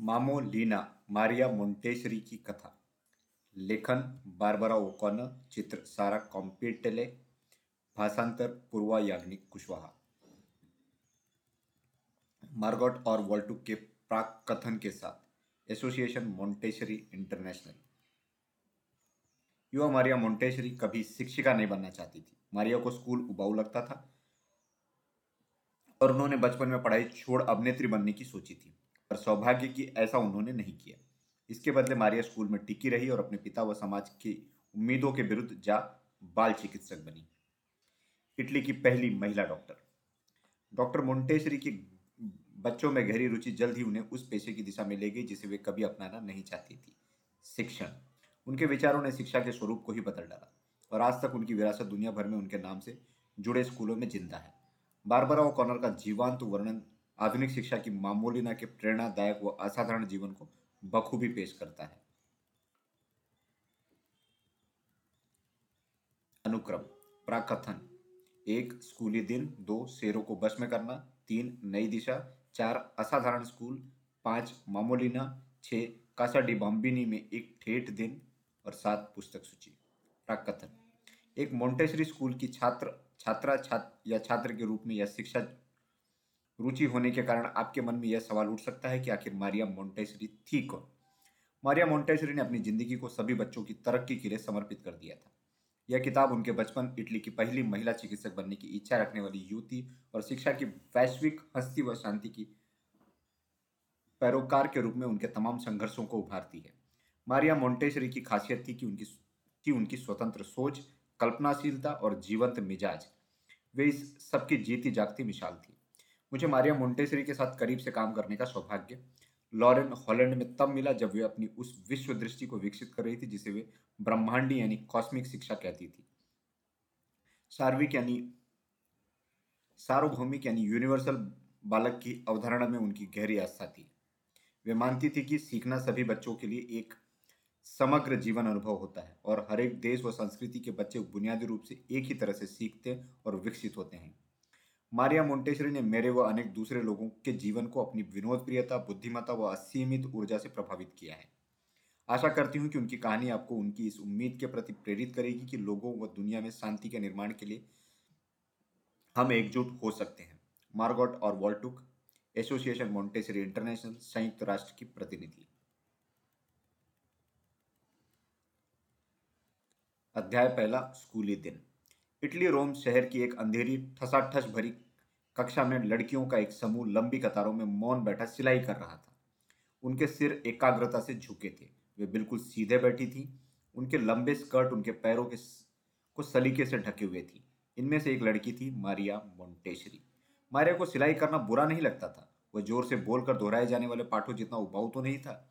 मामो Leena Maria Montessori की कथा। लेखन बारबरा ओकॉनर चित्र सारा कॉम्पिटेले, भाषांतर पूर्वा याग्निक कुशवाहा। मार्गोट और वॉल्टुक के प्राक कथन के साथ एसोसिएशन मोंटेसरी इंटरनेशनल। युवा मारिया मोंटेसरी कभी शिक्षिका नहीं बनना चाहती थी। मारिया को स्कूल उबाऊ लगता था और उन्होंने बचपन में पढ़ाई छोड़ अभिनेत्री बनने की सोची थी। पर सौभाग्य की ऐसा उन्होंने नहीं किया। इसके बदले मारिया स्कूल में टिकी रही और अपने पिता व समाज की उम्मीदों के विरुद्ध जा बाल चिकित्सक बनी। इटली की पहली महिला डॉक्टर। डॉक्टर मोन्टेसरी की बच्चों में गहरी रुचि जल्द ही उन्हें उस पेशे की दिशा में ले गई, जिसे वे कभी अपनाना नहीं चाहती थी। शिक्षण। उनके विचारों ने शिक्षा के स्वरूप को ही बदल डाला और आज तक उनकी विरासत दुनिया भर में उनके नाम से जुड़े स्कूलों में ज़िंदा है। बारबरा कॉर्नर का जीवांत वर्णन आधुनिक शिक्षा की मामूलिना के प्रेरणादायक व असाधारण जीवन को बखूबी पेश करता है। अनुक्रम, प्राकथन। एक, स्कूली दिन। दो, शेरों को बस में करना। तीन, नई दिशा। चार, असाधारण स्कूल। पाँच मामोलिना छह कासा डी बॉम्बिनी में एक ठेठ दिन। और सात, पुस्तक सूची। प्राकथन। एक मोन्टेसरी स्कूल की छात्र, छात्रा छात्र या छात्र के रूप में यह शिक्षा रुचि होने के कारण आपके मन में यह सवाल उठ सकता है कि आखिर मारिया मोन्टेसरी थी कौन? मारिया मोन्टेसरी ने अपनी ज़िंदगी को सभी बच्चों की तरक्की के लिए समर्पित कर दिया था। यह किताब उनके बचपन, इटली की पहली महिला चिकित्सक बनने की इच्छा रखने वाली युवती और शिक्षा की वैश्विक हस्ती व शांति की पैरोकार के रूप में उनके तमाम संघर्षों को उभारती है। मारिया मोन्टेसरी की खासियत थी कि उनकी थी उनकी स्वतंत्र सोच, कल्पनाशीलता और जीवंत मिजाज, वे इस सबकी जीती जागती मिसाल थी। मुझे मारिया मोन्टेसरी के साथ करीब से काम करने का सौभाग्य। लॉरेन हॉलैंड में तब मिला जब वे अपनी उस विश्व दृष्टि को विकसित कर रही थी, जिसे वे ब्रह्मांडी यानी कॉस्मिक शिक्षा कहती थी। सार्विक यानी सार्वभौमिक यानी यूनिवर्सल बालक की अवधारणा में उनकी गहरी आस्था थी। वे मानती थी कि सीखना सभी बच्चों के लिए एक समग्र जीवन अनुभव होता है और हर एक देश व संस्कृति के बच्चे बुनियादी रूप से एक ही तरह से सीखते और विकसित होते हैं। मारिया मोन्टेसरी ने मेरे व अनेक दूसरे लोगों के जीवन को अपनी विनोद प्रियता बुद्धिमत्ता व असीमित ऊर्जा से प्रभावित किया है। आशा करती हूँ कि उनकी कहानी आपको उनकी इस उम्मीद के प्रति प्रेरित करेगी कि लोगों व दुनिया में शांति के निर्माण के लिए हम एकजुट हो सकते हैं। मार्गोट और वॉल्टुक एसोसिएशन मोन्टेसरी इंटरनेशनल संयुक्त राष्ट्र की प्रतिनिधि। अध्याय पहला, स्कूली दिन। इटली रोम शहर की एक अंधेरी ठसाठस भरी कक्षा में लड़कियों का एक समूह लंबी कतारों में मौन बैठा सिलाई कर रहा था। उनके सिर एकाग्रता से झुके थे। वे बिल्कुल सीधे बैठी थी। उनके लंबे स्कर्ट उनके पैरों के को सलीके से ढके हुए थी। इनमें से एक लड़की थी मारिया मोन्टेशरी मारिया को सिलाई करना बुरा नहीं लगता था। वह ज़ोर से बोलकर दोहराए जाने वाले पाठों जितना उबाऊ तो नहीं था।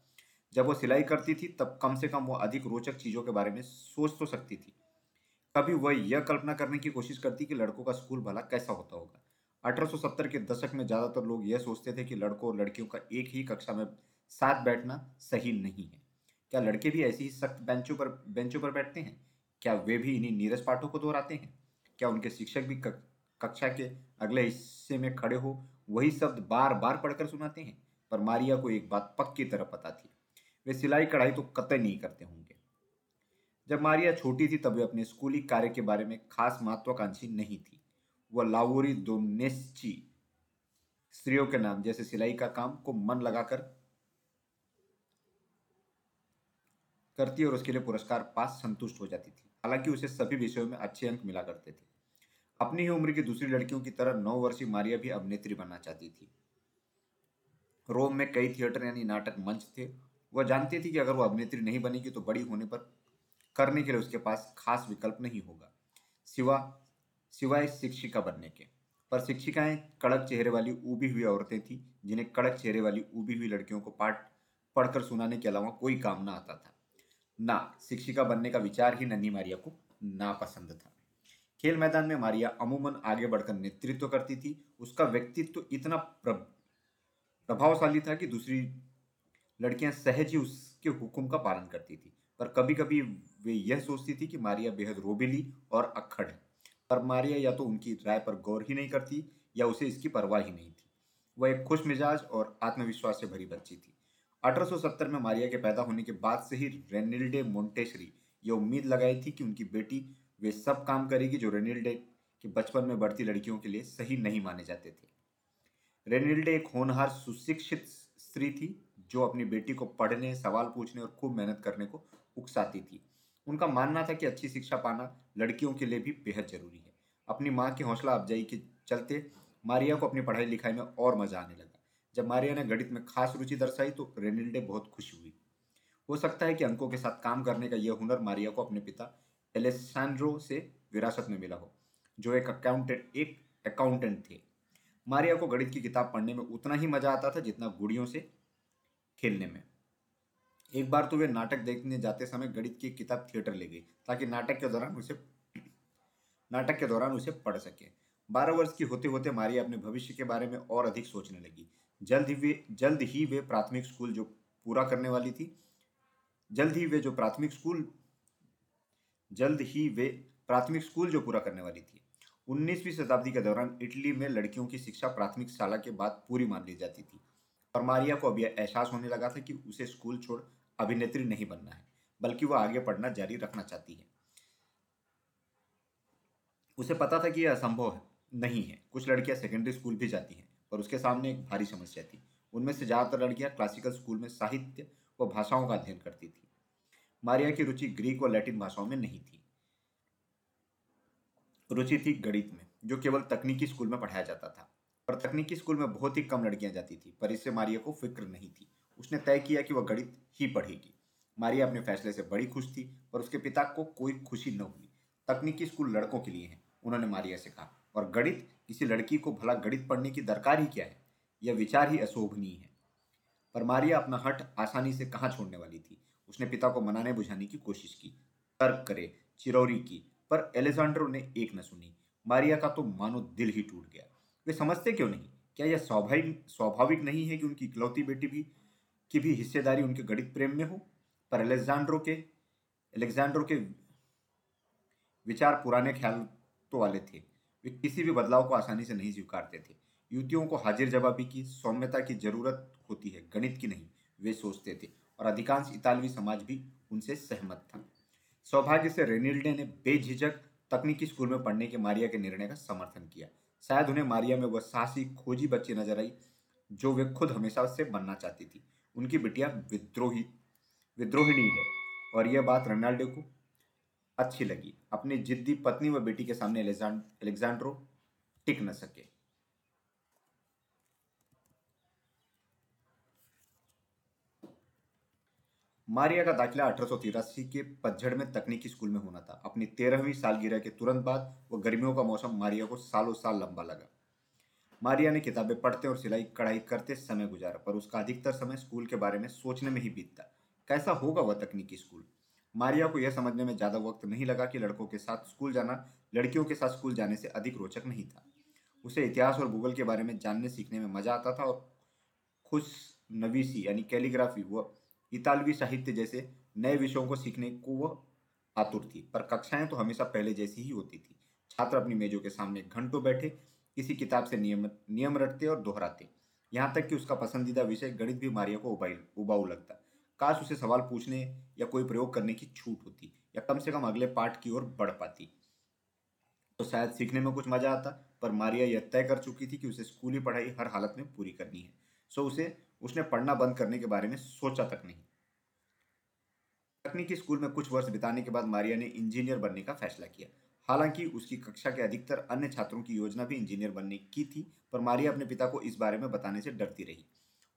जब वो सिलाई करती थी, तब कम से कम वो अधिक रोचक चीज़ों के बारे में सोच तो सकती थी। कभी वह यह कल्पना करने की कोशिश करती कि लड़कों का स्कूल भला कैसा होता होगा। 1870 के दशक में ज़्यादातर लोग यह सोचते थे कि लड़कों और लड़कियों का एक ही कक्षा में साथ बैठना सही नहीं है। क्या लड़के भी ऐसी ही सख्त बेंचों पर बेंचों पर बैठते हैं? क्या वे भी इन्हीं नीरस पाठों को दोहराते हैं? क्या उनके शिक्षक भी कक्षा के अगले हिस्से में खड़े हो, वही शब्द बार बार पढ़कर सुनाते हैं? पर मारिया को एक बात पक्की तरह पता थी। वे सिलाई कढ़ाई तो कतई नहीं करते होंगे। जब मारिया छोटी थी, तब वे अपने स्कूली कार्य के बारे में खास महत्वाकांक्षी नहीं थी। वह लावोरी दोनेस्ची स्त्रियों के नाम जैसे सिलाई का काम को मन लगाकर करती और उसके लिए पुरस्कार पास संतुष्ट हो जाती थी। हालाँकि उसे सभी विषयों में अच्छे अंक मिला करते थे। अपनी ही उम्र की दूसरी लड़कियों की तरह नौ वर्षीय मारिया भी अभिनेत्री बनना चाहती थी। रोम में कई थिएटर यानी नाटक मंच थे। वह जानती थी कि अगर वह अभिनेत्री नहीं बनेगी तो बड़ी होने पर करने के लिए उसके पास खास विकल्प नहीं होगा। सिवा, सिवाय शिक्षिका बनने के। पर शिक्षिकाएँ कड़क चेहरे वाली उबी हुई औरतें थी, जिन्हें कड़क चेहरे वाली उबी हुई लड़कियों को पाठ पढ़कर सुनाने के अलावा कोई काम ना आता था। ना, शिक्षिका बनने का विचार ही नन्ही मारिया को नापसंद था। खेल मैदान में मारिया अमूमन आगे बढ़कर नेतृत्व करती थी। उसका व्यक्तित्व तो इतना प्रभावशाली था कि दूसरी लड़कियाँ सहज ही उसके हुक्म का पालन करती थी। पर कभी कभी वे यह सोचती थी कि मारिया बेहद रोबेली और अक्खड़ है। पर मारिया या तो उनकी राय पर गौर ही नहीं करती या उसे इसकी परवाह ही नहीं थी। वह एक खुश मिजाज और आत्मविश्वास से भरी बच्ची थी। 1870 में मारिया के पैदा होने के बाद से ही रेनिल्डे मोन्टेसरी ये उम्मीद लगाई थी कि उनकी बेटी वे सब काम करेगी जो रेनिल्डे के बचपन में बढ़ती लड़कियों के लिए सही नहीं माने जाते थे। रेनिल्डे एक होनहार सुशिक्षित स्त्री थी जो अपनी बेटी को पढ़ने, सवाल पूछने और खूब मेहनत करने को उकसाती थी। उनका मानना था कि अच्छी शिक्षा पाना लड़कियों के लिए भी बेहद ज़रूरी है। अपनी माँ की हौसला अफजाई के चलते मारिया को अपनी पढ़ाई लिखाई में और मज़ा आने लगा। जब मारिया ने गणित में खास रुचि दर्शाई तो रेनिल्डे बहुत खुश हुई। हो सकता है कि अंकों के साथ काम करने का यह हुनर मारिया को अपने पिता एलेसांड्रो से विरासत में मिला हो, जो एक अकाउंटेंट एक अकाउंटेंट थे। मारिया को गणित की किताब पढ़ने में उतना ही मज़ा आता था जितना गुड़ियों से खेलने में। एक बार तो वे नाटक देखने जाते समय गणित की किताब थिएटर ले गई, ताकि नाटक के दौरान उसे नाटक के दौरान उसे पढ़ सके। बारह वर्ष की होते होते मारिया अपने भविष्य के बारे में और अधिक सोचने लगी। जल्द ही वे, जल्द ही वे प्राथमिक स्कूल जो पूरा करने वाली थी, जल्द ही वे जो प्राथमिक स्कूल, जल्द ही वे प्राथमिक स्कूल जो पूरा करने वाली थी। 19वीं शताब्दी के दौरान इटली में लड़कियों की शिक्षा प्राथमिक शाला के बाद पूरी मान ली जाती थी, और मारिया को अब यह एहसास होने लगा था कि उसे स्कूल छोड़ अभिनेत्री नहीं बनना है, बल्कि वह आगे पढ़ना जारी रखना चाहती है। उसे पता था कि यह असंभव है, नहीं है। कुछ लड़कियाँ सेकेंडरी स्कूल भी जाती हैं, पर उसके सामने एक भारी समस्या थी। उनमें से ज़्यादातर लड़कियाँ क्लासिकल स्कूल में साहित्य व भाषाओं का अध्ययन करती थी। मारिया की रुचि ग्रीक व लैटिन भाषाओं में नहीं थी। रुचि थी गणित में, जो केवल तकनीकी स्कूल में पढ़ाया जाता था। पर तकनीकी स्कूल में बहुत ही कम लड़कियाँ जाती थी, पर इससे मारिया को फ़िक्र नहीं थी। उसने तय किया कि वह गणित ही पढ़ेगी। मारिया अपने फैसले से बड़ी खुश थी पर उसके पिता को कोई खुशी न हुई। तकनीकी स्कूल लड़कों के लिए है, उन्होंने मारिया से कहा। और गणित? किसी लड़की को भला गणित पढ़ने की दरकार ही क्या है? यह विचार ही अशोभनीय है। पर मारिया अपना हट आसानी से कहाँ छोड़ने वाली थी? उसने पिता को मनाने बुझाने की कोशिश की, तर्क करे, चिरौरी की, पर एलेजांड्रो ने एक न सुनी। मारिया का तो मानो दिल ही टूट गया। वे समझते क्यों नहीं? क्या यह स्वाभाविक स्वाभाविक नहीं है कि उनकी इकलौती बेटी भी की भी हिस्सेदारी उनके गणित प्रेम में हो, पर एलेक्जेंड्रो के एलेक्जेंड्रो के विचार पुराने ख्याल तो वाले थे। वे किसी भी बदलाव को आसानी से नहीं स्वीकारते थे। युवतियों को हाजिर जवाबी की, सौम्यता की ज़रूरत होती है, गणित की नहीं, वे सोचते थे, और अधिकांश इतालवी समाज भी उनसे सहमत था। सौभाग्य से रेनिल्डे ने बेझिझक तकनीकी स्कूल में पढ़ने के मारिया के निर्णय का समर्थन किया। शायद उन्हें मारिया में वह साहसी, खोजी बच्ची नज़र आई, जो वे खुद हमेशा से बनना चाहती थी। उनकी बिटिया विद्रोही, विद्रोहिणी है। और यह बात रोनाल्डो को अच्छी लगी। अपनी जिद्दी पत्नी व बेटी के सामने एलेक्जेंड्रो टिक न सके। मारिया का दाखिला अठारह सौ तिरासी के पतझड़ में तकनीकी स्कूल में होना था। अपनी तेरहवीं सालगिरह के तुरंत बाद वो गर्मियों का मौसम मारिया को सालों साल लंबा लगा। मारिया ने किताबें पढ़ते और सिलाई कढ़ाई करते समय गुजारा, पर उसका अधिकतर समय स्कूल के बारे में सोचने में ही बीतता। कैसा होगा वह तकनीकी स्कूल? मारिया को यह समझने में ज़्यादा वक्त नहीं लगा कि लड़कों के साथ स्कूल जाना, लड़कियों के साथ स्कूल जाने से अधिक रोचक नहीं था। उसे इतिहास और भूगोल के बारे में जानने सीखने में मज़ा आता था और खुश नवीसी यानी कैलीग्राफी व इतालवी साहित्य जैसे नए विषयों को सीखने को वह आतुर थी, पर कक्षाएँ तो हमेशा पहले जैसी ही होती थी। छात्र अपनी मेजों के सामने घंटों बैठे किसी किताब से नियम नियम रटते और दोहराते। यहाँ तक कि उसका पसंदीदा विषय गणित भी मारिया को उबाई उबाऊ लगता। काश उसे सवाल पूछने या कोई प्रयोग करने की छूट होती या कम से कम अगले पाठ की ओर बढ़ पाती। तो शायद सीखने में कुछ मज़ा आता, पर मारिया यह तय कर चुकी थी कि उसे स्कूली पढ़ाई हर हालत में पूरी करनी है। सो उसे, उसने पढ़ना बंद करने के बारे में सोचा तक नहीं। तकनीकी स्कूल में कुछ वर्ष बिताने के बाद मारिया ने इंजीनियर बनने का फैसला किया। हालाँकि उसकी कक्षा के अधिकतर अन्य छात्रों की योजना भी इंजीनियर बनने की थी पर मारिया अपने पिता को इस बारे में बताने से डरती रही।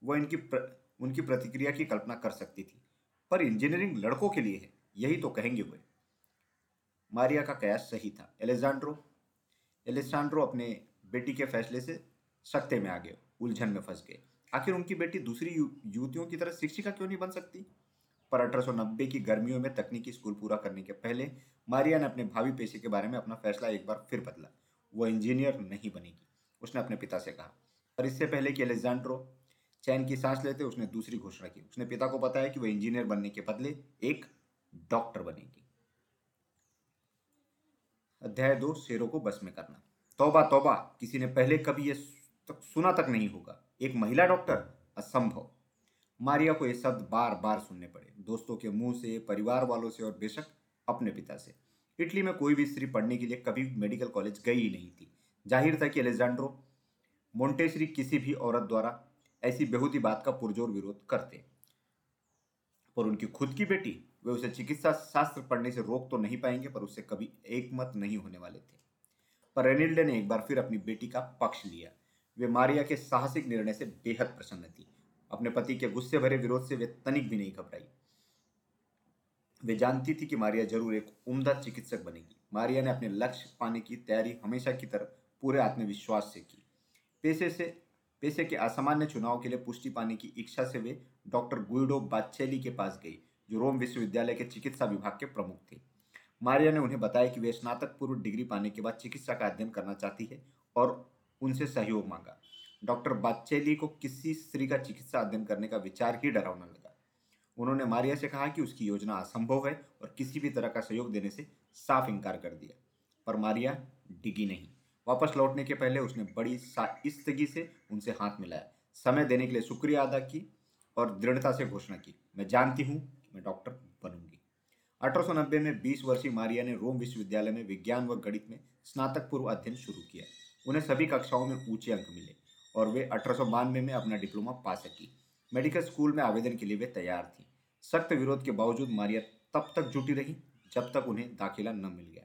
वह इनकी प्र, उनकी प्रतिक्रिया की कल्पना कर सकती थी पर इंजीनियरिंग लड़कों के लिए है यही तो कहेंगे वे। मारिया का कयास सही था। एलेजांड्रो एलेसांड्रो अपने बेटी के फैसले से सख्ते में आ गए उलझन में फंस गए। आखिर उनकी बेटी दूसरी युवतियों की तरह शिक्षिका क्यों नहीं बन सकती? पर अठारह की गर्मियों में तकनीकी स्कूल पूरा करने के पहले मारिया ने अपने भावी पेशे के बारे में अपना फैसला एक बार फिर बदला। वो इंजीनियर नहीं बनेगी, उसने अपने पिता से कहा। पर इससे पहले कि एलेक्जेंड्रो चैन की सांस लेते उसने दूसरी घोषणा की। उसने पिता को बताया कि वह इंजीनियर बनने के बदले एक डॉक्टर बनेगी। अध्याय दो, शेरों को बस में करना। तोबा तोबा किसी ने पहले कभी यह सुना तक नहीं होगा। एक महिला डॉक्टर, असंभव। मारिया को ये शब्द बार बार सुनने पड़े। दोस्तों के मुँह से, परिवार वालों से और बेशक अपने पिता से। इटली में कोई भी स्त्री पढ़ने के लिए कभी मेडिकल कॉलेज गई ही नहीं थी। ज़ाहिर था कि एलेजांड्रो मोन्टेसरी किसी भी औरत द्वारा ऐसी बेहूदी बात का पुरजोर विरोध करते। पर उनकी खुद की बेटी, वे उसे चिकित्सा शास्त्र पढ़ने से रोक तो नहीं पाएँगे, पर उससे कभी एक मत नहीं होने वाले थे। पर रेनिल्डे ने एक बार फिर अपनी बेटी का पक्ष लिया। वे मारिया के साहसिक निर्णय से बेहद प्रसन्न थी। अपने पति के गुस्से भरे विरोध से वे तनिक भी नहीं घबराई। वे जानती थी कि मारिया ज़रूर एक उम्दा चिकित्सक बनेगी। मारिया ने अपने लक्ष्य पाने की तैयारी हमेशा की तरह पूरे आत्मविश्वास से की। पेशे से, पेशे के असामान्य चुनाव के लिए पुष्टि पाने की इच्छा से वे डॉक्टर गुइडो बाचेली के पास गई, जो रोम विश्वविद्यालय के चिकित्सा विभाग के प्रमुख थे। मारिया ने उन्हें बताया कि वे स्नातक पूर्व डिग्री पाने के बाद चिकित्सा का अध्ययन करना चाहती है और उनसे सहयोग मांगा। डॉक्टर बाचेली को किसी स्त्री का चिकित्सा अध्ययन करने का विचार ही डरावना लगा। उन्होंने मारिया से कहा कि उसकी योजना असंभव है और किसी भी तरह का सहयोग देने से साफ़ इनकार कर दिया। पर मारिया डिगी नहीं। वापस लौटने के पहले उसने बड़ी साइस्तगी से उनसे हाथ मिलाया। समय देने के लिए शुक्रिया अदा की और दृढ़ता से घोषणा की। मैं जानती हूँ कि मैं डॉक्टर बनूँगी। अठारह सौ नब्बे में 20 वर्षीय मारिया ने रोम विश्वविद्यालय में विज्ञान व गणित में स्नातक पूर्व अध्ययन शुरू किया। उन्हें सभी कक्षाओं में ऊँचे अंक मिले। और वे अठारह सौ बानवे में अपना डिप्लोमा पा सकी। मेडिकल स्कूल में आवेदन के लिए वे तैयार थी। सख्त विरोध के बावजूद मारिया तब तक जुटी रही, जब तक उन्हें दाखिला न मिल गया।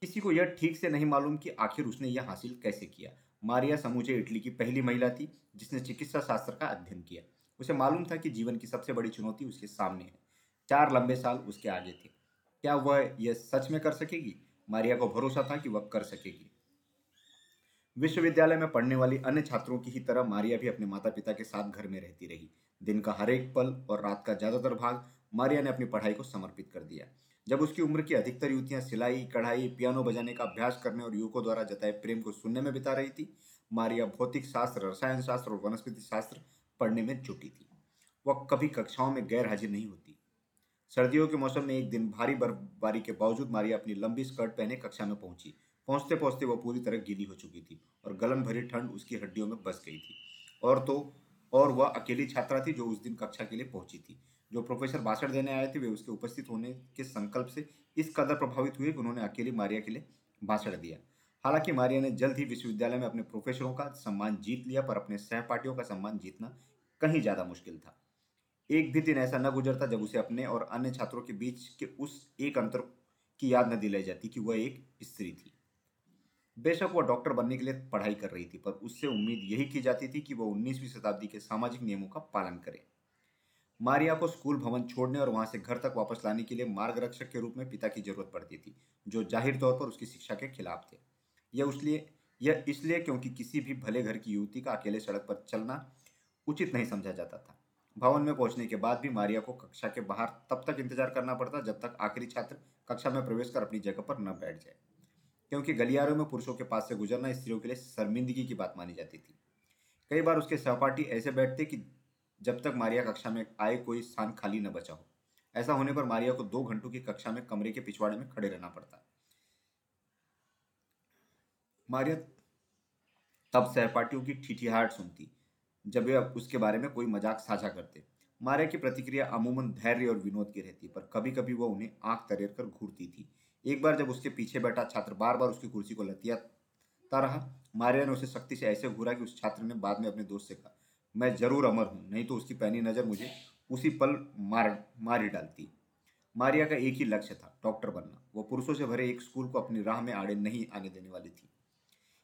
किसी को यह ठीक से नहीं मालूम कि आखिर उसने यह हासिल कैसे किया। मारिया समूचे इटली की पहली महिला थी, जिसने चिकित्सा शास्त्र का अध्ययन किया। उसे मालूम था कि जीवन की सबसे बड़ी चुनौती उसके सामने है। चार लंबे साल उसके आगे थे। क्या वह यह सच में कर सकेगी? मारिया को भरोसा था कि वह कर सकेगी। विश्वविद्यालय में पढ़ने वाली अन्य छात्रों की ही तरह मारिया भी अपने माता पिता के साथ घर में रहती रही। दिन का हर एक पल और रात का ज़्यादातर भाग मारिया ने अपनी पढ़ाई को समर्पित कर दिया। जब उसकी उम्र की अधिकतर युवतियाँ सिलाई, कढ़ाई, पियानो बजाने का अभ्यास करने और युवकों द्वारा जताए प्रेम को सुनने में बिता रही थी, मारिया भौतिक शास्त्र, रसायन शास्त्र और वनस्पति शास्त्र पढ़ने में जुटी थी। वह कभी कक्षाओं में गैर हाजिर नहीं होती। सर्दियों के मौसम में एक दिन भारी बर्फबारी के बावजूद मारिया अपनी लंबी स्कर्ट पहने कक्षा में पहुँची। पहुँचते पहुँचते वह पूरी तरह गीली हो चुकी थी और गलन भरी ठंड उसकी हड्डियों में बस गई थी। और तो और वह अकेली छात्रा थी जो उस दिन कक्षा के लिए पहुँची थी। जो प्रोफेसर भाषण देने आए थे, वे उसके उपस्थित होने के संकल्प से इस कदर प्रभावित हुए कि उन्होंने अकेली मारिया के लिए भाषण दिया। हालाँकि मारिया ने जल्द ही विश्वविद्यालय में अपने प्रोफेसरों का सम्मान जीत लिया, पर अपने सहपाठियों का सम्मान जीतना कहीं ज़्यादा मुश्किल था। एक भी दिन ऐसा न गुजरता जब उसे अपने और अन्य छात्रों के बीच के उस एक अंतर की याद न दिलाई जाती कि वह एक स्त्री थी। बेशक वह डॉक्टर बनने के लिए पढ़ाई कर रही थी, पर उससे उम्मीद यही की जाती थी कि वह 19वीं शताब्दी के सामाजिक नियमों का पालन करे। मारिया को स्कूल भवन छोड़ने और वहाँ से घर तक वापस लाने के लिए मार्गरक्षक के रूप में पिता की ज़रूरत पड़ती थी, जो ज़ाहिर तौर पर उसकी शिक्षा के खिलाफ थे। यह उसलिए, यह इसलिए क्योंकि किसी भी भले घर की युवती का अकेले सड़क पर चलना उचित नहीं समझा जाता था। भवन में पहुँचने के बाद भी मारिया को कक्षा के बाहर तब तक इंतज़ार करना पड़ता जब तक आखिरी छात्र कक्षा में प्रवेश कर अपनी जगह पर न बैठ जाए। क्योंकि गलियारों में पुरुषों के पास से गुजरना स्त्रियों के लिए शर्मिंदगी की बात मानी जाती थी। कई बार उसके सहपाठी ऐसे बैठते कि जब तक मारिया कक्षा में आए कोई स्थान खाली न बचा हो। ऐसा होने पर मारिया को दो घंटों की कक्षा में कमरे के पिछवाड़े में खड़े रहना पड़ता। मारिया तब सहपाठियों की ठिठियाहट सुनती, जब वे उसके बारे में कोई मज़ाक साझा करते। मारिया की प्रतिक्रिया अमूमन धैर्य और विनोद की रहती, पर कभी कभी वह उन्हें आँख तरेर कर घूरती थी। एक बार जब उसके पीछे बैठा छात्र बार बार उसकी कुर्सी को लतियाता रहा, मारिया ने उसे सख्ती से ऐसे घूरा कि उस छात्र ने बाद में अपने दोस्त से कहा, मैं ज़रूर अमर हूँ, नहीं तो उसकी पैनी नज़र मुझे उसी पल मार, मारी डालती। मारिया का एक ही लक्ष्य था, डॉक्टर बनना। वो पुरुषों से भरे एक स्कूल को अपनी राह में आड़े नहीं आने देने वाली थी।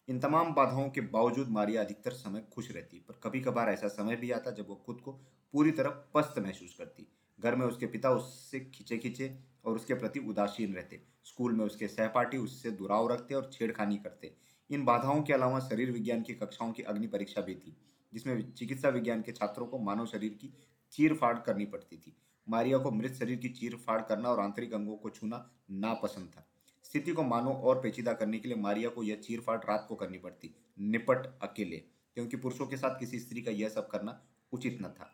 इन तमाम बाधाओं के बावजूद मारिया अधिकतर समय खुश रहती, पर कभी कभार ऐसा समय भी आता जब वो खुद को पूरी तरह पस्त महसूस करती। घर में उसके पिता उससे खिंचे खिंचे और उसके प्रति उदासीन रहते। स्कूल में उसके सहपाठी उससे दुराव रखते और छेड़खानी करते। इन बाधाओं के अलावा शरीर विज्ञान की कक्षाओं की अग्नि परीक्षा भी थी, जिसमें चिकित्सा विज्ञान के छात्रों को मानव शरीर की चीर फाड़ करनी पड़ती थी। मारिया को मृत शरीर की चीर फाड़ करना और आंतरिक अंगों को छूना नापसंद था। स्थिति को मानो और पेचीदा करने के लिए मारिया को यह चीर फाड़ रात को करनी पड़ती, निपट अकेले, क्योंकि पुरुषों के साथ किसी स्त्री का यह सब करना उचित न था।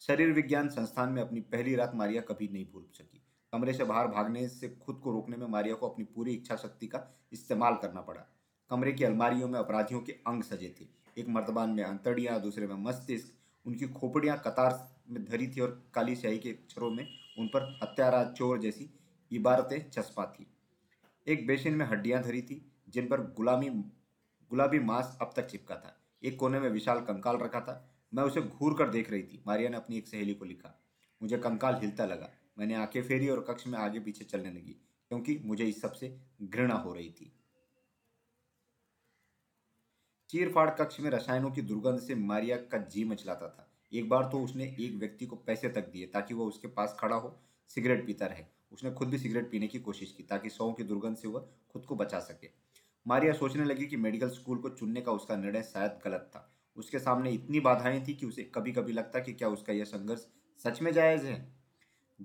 शरीर विज्ञान संस्थान में अपनी पहली रात मारिया कभी नहीं भूल सकी। कमरे से बाहर भागने से खुद को रोकने में मारिया को अपनी पूरी इच्छा शक्ति का इस्तेमाल करना पड़ा। कमरे की अलमारियों में अपराधियों के अंग सजे थे। एक मर्दबान में अंतड़ियाँ, दूसरे में मस्तिष्क, उनकी खोपड़ियाँ कतार में धरी थी और काली स्याही के अक्षरों में उन पर हत्यारा चोर जैसी इबारतें चस्पा थी। एक बेसिन में हड्डियाँ धरी थी, जिन पर गुलामी, गुलाबी मांस अब तक चिपका था। एक कोने में विशाल कंकाल रखा था मैं उसे घूर कर देख रही थी। मारिया ने अपनी एक सहेली को लिखा। मुझे कंकाल हिलता लगा। मैंने आँखें फेरी और कक्ष में आगे पीछे चलने लगी, क्योंकि मुझे इस सबसे घृणा हो रही थी। चीरफाड़ कक्ष में रसायनों की दुर्गंध से मारिया का जी मचलाता था। एक बार तो उसने एक व्यक्ति को पैसे तक दिए, ताकि वह उसके पास खड़ा हो, सिगरेट पीता रहे। उसने खुद भी सिगरेट पीने की कोशिश की, ताकि सौ की दुर्गंध से वह खुद को बचा सके। मारिया सोचने लगी कि मेडिकल स्कूल को चुनने का उसका निर्णय शायद गलत था। उसके सामने इतनी बाधाएँ थी कि उसे कभी कभी लगता कि क्या उसका यह संघर्ष सच में जायज़ है?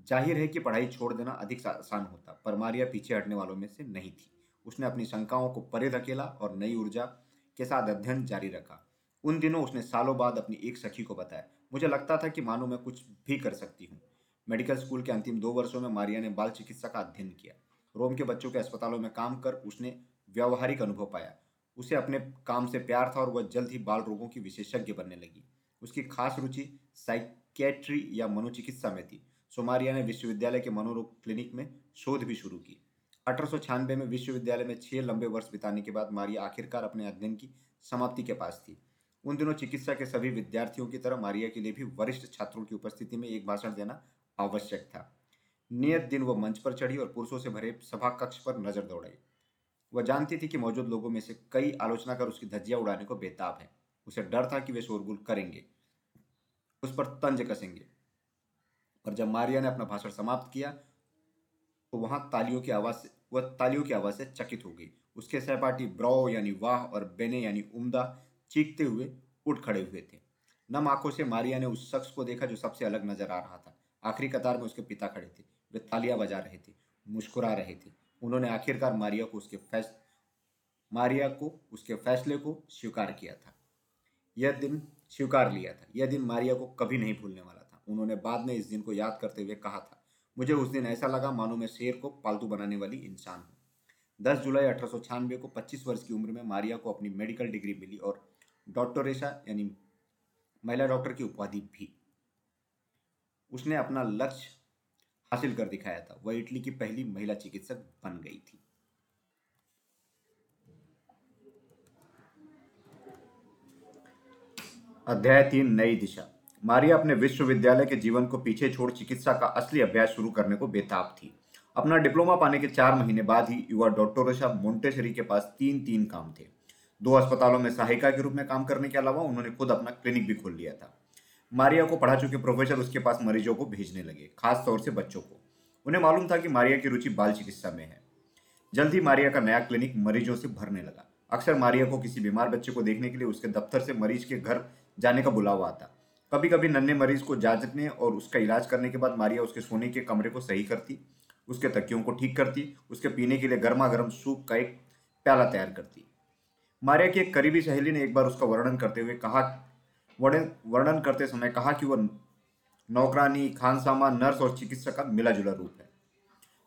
ज़ाहिर है कि पढ़ाई छोड़ देना अधिक आसान होता, पर मारिया पीछे हटने वालों में से नहीं थी। उसने अपनी शंकाओं को परे धकेला और नई ऊर्जा के साथ अध्ययन जारी रखा। उन दिनों उसने सालों बाद अपनी एक सखी को बताया। मुझे लगता था कि मानो मैं कुछ भी कर सकती हूँ। मेडिकल स्कूल के अंतिम दो वर्षों में मारिया ने बाल चिकित्सा का अध्ययन किया। रोम के बच्चों के अस्पतालों में काम कर उसने व्यावहारिक अनुभव पाया। उसे अपने काम से प्यार था और वह जल्द ही बाल रोगों की विशेषज्ञ बनने लगी। उसकी खास रुचि साइकेट्री या मनोचिकित्सा में थी। सोमारिया ने विश्वविद्यालय के मनोरोग क्लिनिक में शोध भी शुरू की। अठारह सौ छियानवे में विश्वविद्यालय में छह लंबे वर्ष बिताने के बाद मारिया आखिरकार अपने अध्ययन की समाप्ति के पास थी। उन दिनों चिकित्सा के सभी विद्यार्थियों की तरह मारिया के लिए भी वरिष्ठ छात्रों की उपस्थिति में एक भाषण देना आवश्यक था। नियत दिन वह मंच पर चढ़ी और पुरुषों से भरे सभा कक्ष पर नज़र दौड़ाई। वह जानती थी कि मौजूद लोगों में से कई आलोचना कर उसकी धज्जियाँ उड़ाने को बेताब है। उसे डर था कि वे शोरगुल करेंगे, उस पर तंज कसेंगे। पर जब मारिया ने अपना भाषण समाप्त किया तो वहाँ तालियों की आवाज़ से, वह तालियों की आवाज़ से चकित हो गई। उसके सहपाठी ब्रो यानी वाह और बेने यानी उम्दा चीखते हुए उठ खड़े हुए थे। नम आँखों से मारिया ने उस शख्स को देखा जो सबसे अलग नज़र आ रहा था। आखिरी कतार में उसके पिता खड़े थे। वे तालियाँ बजा रहे थे, मुस्कुरा रहे थे। उन्होंने आखिरकार मारिया को उसके फैस, मारिया को, उसके फैसले को स्वीकार किया था। यह दिन स्वीकार लिया था। यह दिन मारिया को कभी नहीं भूलने वाला था। उन्होंने बाद में इस दिन को याद करते हुए कहा था, मुझे उस दिन ऐसा लगा मानो मैं शेर को पालतू बनाने वाली इंसान हूँ। दस जुलाई अठारह सौ छियानवे को पच्चीस वर्ष की उम्र में मारिया को अपनी मेडिकल डिग्री मिली और डॉक्टरेशा यानी महिला डॉक्टर की उपाधि भी। उसने अपना लक्ष्य हासिल कर दिखाया था। वह इटली की पहली महिला चिकित्सक बन गई थी। अध्याय तीन, नई दिशा। मारिया अपने विश्वविद्यालय के जीवन को पीछे छोड़ चिकित्सा का असली अभ्यास शुरू करने को बेताब थी। अपना डिप्लोमा पाने के चार महीने बाद ही युवा डॉक्टोरेशा मोन्टेसरी के पास तीन तीन काम थे। दो अस्पतालों में सहायिका के रूप में काम करने के अलावा उन्होंने खुद अपना क्लिनिक भी खोल लिया था। मारिया को पढ़ा चुके प्रोफेसर उसके पास मरीजों को भेजने लगे, खास तौर से बच्चों को। उन्हें मालूम था कि मारिया की रुचि बाल चिकित्सा में है। जल्द ही मारिया का नया क्लिनिक मरीजों से भरने लगा। अक्सर मारिया को किसी बीमार बच्चे को देखने के लिए उसके दफ्तर से मरीज़ के घर जाने का बुलावा आता। कभी कभी नन्हे मरीज़ को जांचने और उसका इलाज करने के बाद मारिया उसके सोने के कमरे को सही करती, उसके तकियों को ठीक करती, उसके पीने के लिए गर्मा गर्म सूप का एक प्याला तैयार करती। मारिया की एक करीबी सहेली ने एक बार उसका वर्णन करते हुए कहा वर्णन करते समय कहा कि वह नौकरानी, खानसामा, नर्स और चिकित्सक का मिला जुला रूप है।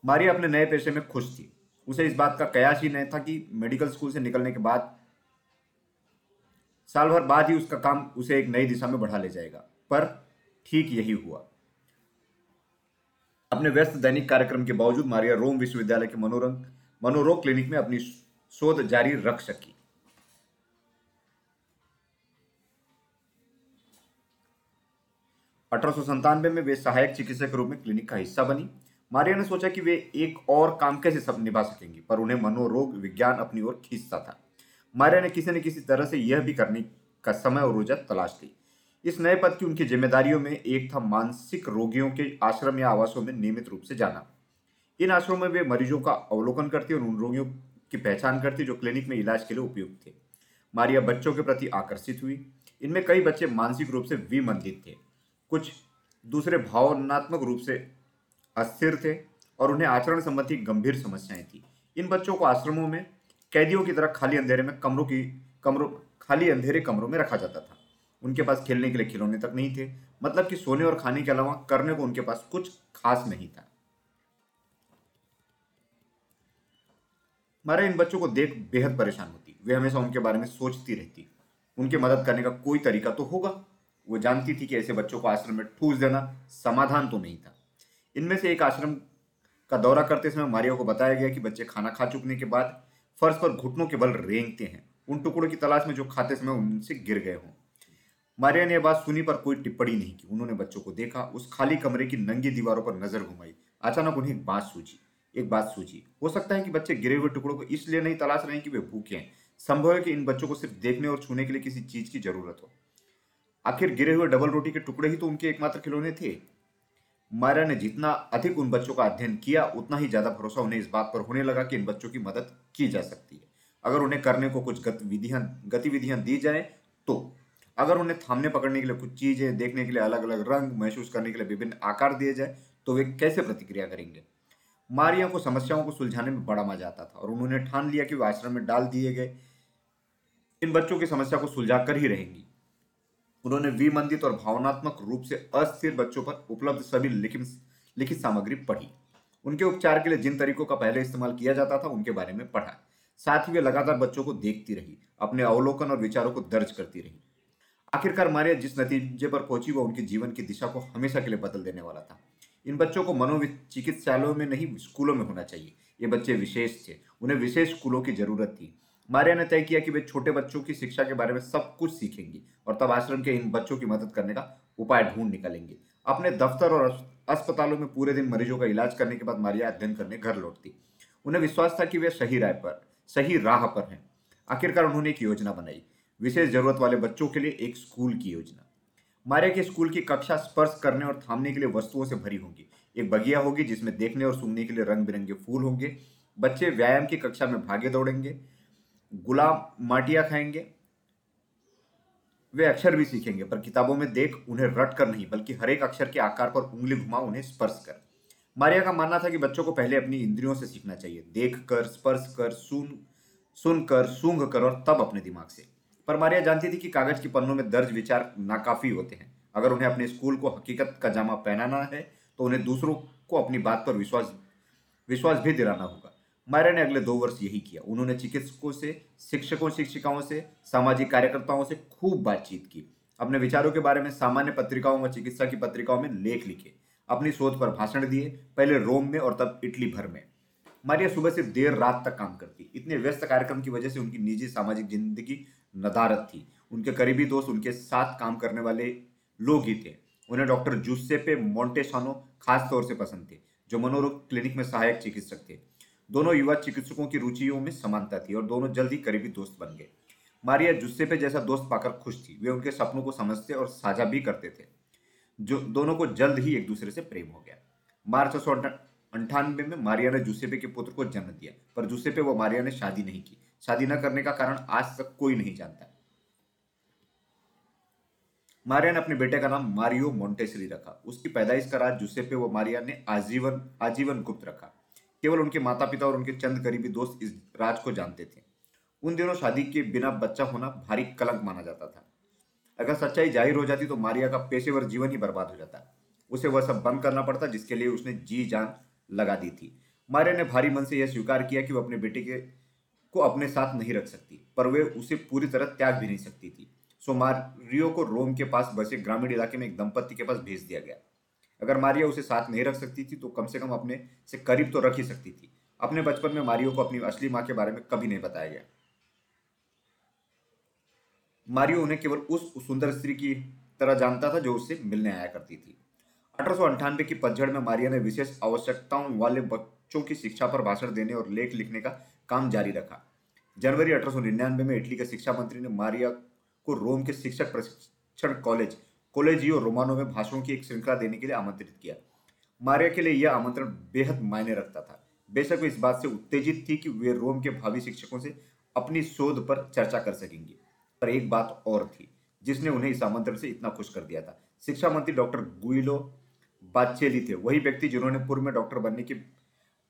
मारिया अपने नए पेशे में खुश थी। उसे इस बात का कयास ही नहीं था कि मेडिकल स्कूल से निकलने के बाद, साल भर बाद ही उसका काम उसे एक नई दिशा में बढ़ा ले जाएगा। पर ठीक यही हुआ। अपने व्यस्त दैनिक कार्यक्रम के बावजूद मारिया रोम विश्वविद्यालय के मनोरंग, मनोरोग क्लिनिक में अपनी शोध जारी रख सकी। अठारह में वे सहायक चिकित्सक के रूप में क्लिनिक का हिस्सा बनी। मारिया ने सोचा कि वे एक और काम कैसे सब निभा सकेंगी, पर उन्हें मनोरोग विज्ञान अपनी ओर खींचता था। मारिया ने किसी न किसी तरह से यह भी करने का समय और ऊर्जा तलाश ली। इस नए पद की उनकी जिम्मेदारियों में एक था मानसिक रोगियों के आश्रम या आवासों में नियमित रूप से जाना। इन आश्रमों में वे मरीजों का अवलोकन करती और उन रोगियों की पहचान करती जो क्लिनिक में इलाज के लिए उपयुक्त थे। मारिया बच्चों के प्रति आकर्षित हुई। इनमें कई बच्चे मानसिक रूप से विमंदित थे। कुछ दूसरे भावनात्मक रूप से अस्थिर थे और उन्हें आचरण संबंधी गंभीर समस्याएँ थी। इन बच्चों को आश्रमों में, कैदियों की तरह खाली अंधेरे में कमरों की, कमरों, खाली अंधेरे कमरों में रखा जाता था। उनके पास खेलने के लिए खिलौने तक नहीं थे मतलब कि सोने और खाने के अलावा करने को उनके पास कुछ खास नहीं था। मारा इन बच्चों को देख बेहद परेशान होती। वे हमेशा उनके बारे में सोचती रहती। उनकी मदद करने का कोई तरीका तो होगा? वो जानती थी कि ऐसे बच्चों को आश्रम में ठूस देना समाधान तो नहीं था। इनमें से एक आश्रम का दौरा करते समय मारिया को बताया गया कि बच्चे खाना खा चुकने के बाद फर्श पर घुटनों के बल रेंगते हैं। उन टुकड़ों की तलाश में जो खाते समय उनसे गिर गए हों। मारिया ने यह बात सुनी पर कोई टिप्पणी नहीं की। उन्होंने बच्चों को देखा, उस खाली कमरे की नंगी दीवारों पर नज़र घुमाई। अचानक उन्हें एक बात सूझी, एक बात सूझी। हो सकता है कि बच्चे गिरे हुए टुकड़ों को इसलिए नहीं तलाश रहे कि वे भूखे हैं। संभव है कि इन बच्चों को सिर्फ़ देखने और छूने के लिए किसी चीज़ की ज़रूरत हो। आखिर गिरे हुए डबल रोटी के टुकड़े ही तो उनके एकमात्र खिलौने थे। मारिया ने जितना अधिक उन बच्चों का अध्ययन किया, उतना ही ज़्यादा भरोसा उन्हें इस बात पर होने लगा कि इन बच्चों की मदद की जा सकती है। अगर उन्हें करने को कुछ गतिविधियाँ गतिविधियाँ दी जाए तो। अगर उन्हें थामने पकड़ने के लिए कुछ चीज़ें, देखने के लिए अलग अलग रंग, महसूस करने के लिए विभिन्न आकार दिए जाए तो वे कैसे प्रतिक्रिया करेंगे? मारिया को समस्याओं को सुलझाने में बड़ा मज़ा आता था और उन्होंने ठान लिया कि वे आश्रम में डाल दिए गए। इन बच्चों की समस्या को सुलझा कर ही रहेंगी। उन्होंने विमंदित और भावनात्मक रूप से अस्थिर बच्चों पर उपलब्ध सभी लिखित सामग्री पढ़ी। उनके उपचार के लिए जिन तरीकों का पहले इस्तेमाल किया जाता था, उनके बारे में पढ़ा। साथ ही वे लगातार बच्चों को देखती रही, अपने अवलोकन और विचारों को दर्ज करती रही। आखिरकार मारिया जिस नतीजे पर पहुँची, वह उनके जीवन की दिशा को हमेशा के लिए बदल देने वाला था। इन बच्चों को मनोचिकित्सालयों में नहीं, स्कूलों में होना चाहिए। ये बच्चे विशेष थे। उन्हें विशेष स्कूलों की ज़रूरत थी। मारिया ने तय किया कि वे छोटे बच्चों की शिक्षा के बारे में सब कुछ सीखेंगी और तब आश्रम के इन बच्चों की मदद करने का उपाय ढूंढ निकालेंगे। अपने दफ्तर और अस्पतालों में पूरे दिन मरीजों का इलाज करने के बाद मारिया अध्ययन करने घर लौटती। उन्हें विश्वास था कि वे सही राय पर, सही राह पर हैं। आखिरकार उन्होंने एक योजना बनाई, विशेष ज़रूरत वाले बच्चों के लिए एक स्कूल की योजना। मारिया के स्कूल की कक्षा स्पर्श करने और थामने के लिए वस्तुओं से भरी होगी। एक बगिया होगी जिसमें देखने और सुनने के लिए रंग बिरंगे फूल होंगे। बच्चे व्यायाम की कक्षा में भागे दौड़ेंगे। गुलाब माटिया खाएँगे, वे अक्षर भी सीखेंगे, पर किताबों में देख उन्हें रट कर नहीं, बल्कि हर एक अक्षर के आकार पर उंगली घुमा उन्हें स्पर्श कर। मारिया का मानना था कि बच्चों को पहले अपनी इंद्रियों से सीखना चाहिए, देख कर, स्पर्श कर, सुन सुनकर सूंघ कर और तब अपने दिमाग से। पर मारिया जानती थी कि कागज़ के पन्नों में दर्ज विचार नाकाफी होते हैं। अगर उन्हें अपने स्कूल को हकीकत का जामा पहनाना है तो उन्हें दूसरों को अपनी बात पर विश्वास विश्वास भी दिलाना होगा। मायरा ने अगले दो वर्ष यही किया। उन्होंने चिकित्सकों से, शिक्षकों, शिक्षिकाओं से, सामाजिक कार्यकर्ताओं से खूब बातचीत की। अपने विचारों के बारे में सामान्य पत्रिकाओं व चिकित्सा की पत्रिकाओं में लेख लिखे। अपनी शोध पर भाषण दिए, पहले रोम में और तब इटली भर में। मारिया सुबह से देर रात तक काम करती। इतने व्यस्त कार्यक्रम की वजह से उनकी निजी सामाजिक ज़िंदगी नदारत थी। उनके करीबी दोस्त, उनके साथ काम करने वाले लोग ही थे। उन्हें डॉक्टर जूसेपे मोन्टेसानो खास तौर से पसंद थे, जो मनोरोग क्लिनिक में सहायक चिकित्सक थे। दोनों युवा चिकित्सकों की रुचियों में समानता थी और दोनों जल्द ही करीबी दोस्त बन गए। मारिया जुस्सेपे जैसा दोस्त पाकर खुश थी। वे उनके सपनों को समझते और साझा भी करते थे, जो दोनों को जल्द ही एक दूसरे से प्रेम हो गया। मार्च सौ अंठानवे में मारिया ने जुसेपे के पुत्र को जन्म दिया, पर जुसेपे व मारिया ने शादी नहीं की। शादी न करने का कारण आज तक कोई नहीं जानता। मारिया ने अपने बेटे का नाम मारियो मोन्टेसरी रखा। उसकी पैदाइश का राज जुसेपे व मारिया ने आजीवन आजीवन गुप्त रखा। केवल उनके माता पिता और उनके चंद करीबी दोस्त इस राज को जानते थे। उन दिनों शादी के बिना बच्चा होना भारी कलंक माना जाता था। अगर सच्चाई ज़ाहिर हो जाती तो मारिया का पेशेवर जीवन ही बर्बाद हो जाता। उसे वह सब बंद करना पड़ता जिसके लिए उसने जी जान लगा दी थी। मारिया ने भारी मन से यह स्वीकार किया कि वह अपने बेटे के को अपने साथ नहीं रख सकती, पर वे उसे पूरी तरह त्याग भी नहीं सकती थी। सो मारियो को रोम के पास बसे ग्रामीण इलाके में एक दंपत्ति के पास भेज दिया गया। अगर मारिया उसे साथ नहीं रख सकती थी तो कम से कम अपने से करीब तो रख ही सकती थी। अपने बचपन में मारियो को अपनी असली माँ के बारे में कभी नहीं बताया गया। मारियो उन्हें केवल उस सुंदर स्त्री की तरह जानता था, जो उससे मिलने आया करती थी। अठारह की पतझड़ में मारिया ने विशेष आवश्यकताओं वाले बच्चों की शिक्षा पर भाषण देने और लेख लिखने का काम जारी रखा। जनवरी अठारह सौ निन्यानवे में इटली के शिक्षा मंत्री ने मारिया को रोम के शिक्षक प्रशिक्षण कॉलेज कोलेजियो रोमानो में भाषणों की एक श्रृंखला देने के लिए आमंत्रित किया। मारिया के लिए यह आमंत्रण बेहद मायने रखता था। बेशक वे इस बात से उत्तेजित थी कि वे रोम के भावी शिक्षकों से अपनी शोध पर चर्चा कर सकेंगी। पर एक बात और थी, जिसने उन्हें इस आमंत्रण से इतना खुश कर दिया था। शिक्षा मंत्री डॉक्टर गुइलो बाचेली थे, वही व्यक्ति जिन्होंने पूर्व में डॉक्टर बनने की,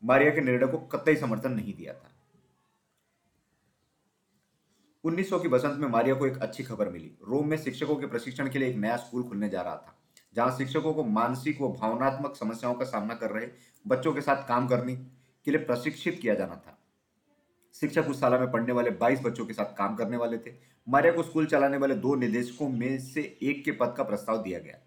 मारिया के निर्णय को कतई समर्थन नहीं दिया था। 1900 की बसंत में मारिया को एक अच्छी खबर मिली। रोम में शिक्षकों के प्रशिक्षण के लिए एक नया स्कूल खुलने जा रहा था, जहाँ शिक्षकों को मानसिक व भावनात्मक समस्याओं का सामना कर रहे बच्चों के साथ काम करने के लिए प्रशिक्षित किया जाना था। शिक्षक उस साला में पढ़ने वाले 22 बच्चों के साथ काम करने वाले थे। मारिया को स्कूल चलाने वाले दो निदेशकों में से एक के पद का प्रस्ताव दिया गया।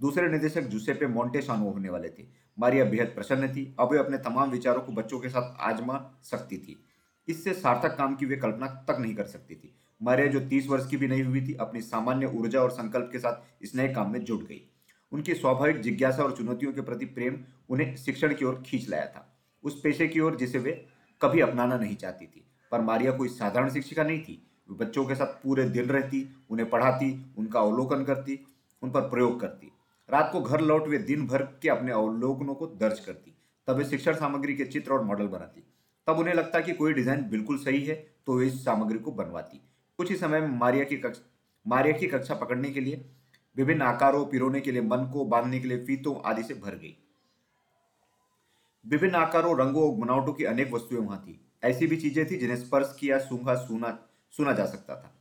दूसरे निदेशक जुसेपे मोन्टेशानो होने वाले थे। मारिया बेहद प्रसन्न थी, अब वे अपने तमाम विचारों को बच्चों के साथ आजमा सकती थी। इससे सार्थक काम की वे कल्पना तक नहीं कर सकती थी। मारिया जो तीस वर्ष की भी नहीं हुई थी, अपनी सामान्य ऊर्जा और संकल्प के साथ इस नए काम में जुट गई। उनकी स्वाभाविक जिज्ञासा और चुनौतियों के प्रति प्रेम उन्हें शिक्षण की ओर खींच लाया था। उस पेशे की ओर जिसे वे कभी अपनाना नहीं चाहती थी। पर मारिया कोई साधारण शिक्षिका नहीं थी। वे बच्चों के साथ पूरे दिन रहती, उन्हें पढ़ाती, उनका अवलोकन करती, उन पर प्रयोग करती। रात को घर लौट वे दिन भर के अपने अवलोकनों को दर्ज करती। तब वे शिक्षण सामग्री के चित्र और मॉडल बनाती। तब उन्हें लगता कि कोई डिज़ाइन बिल्कुल सही है तो वे इस सामग्री को बनवाती। कुछ ही समय में मारिया की कक्षा, मारिया की कक्षा पकड़ने के लिए, विभिन्न आकारों, पिरोने के लिए, मन को बांधने के लिए फीतों आदि से भर गई। विभिन्न आकारों, रंगों और बनावटों की अनेक वस्तुएँ वहाँ थी। ऐसी भी चीज़ें थी जिन्हें स्पर्श किया, सूंघा, सुना सुना जा सकता था।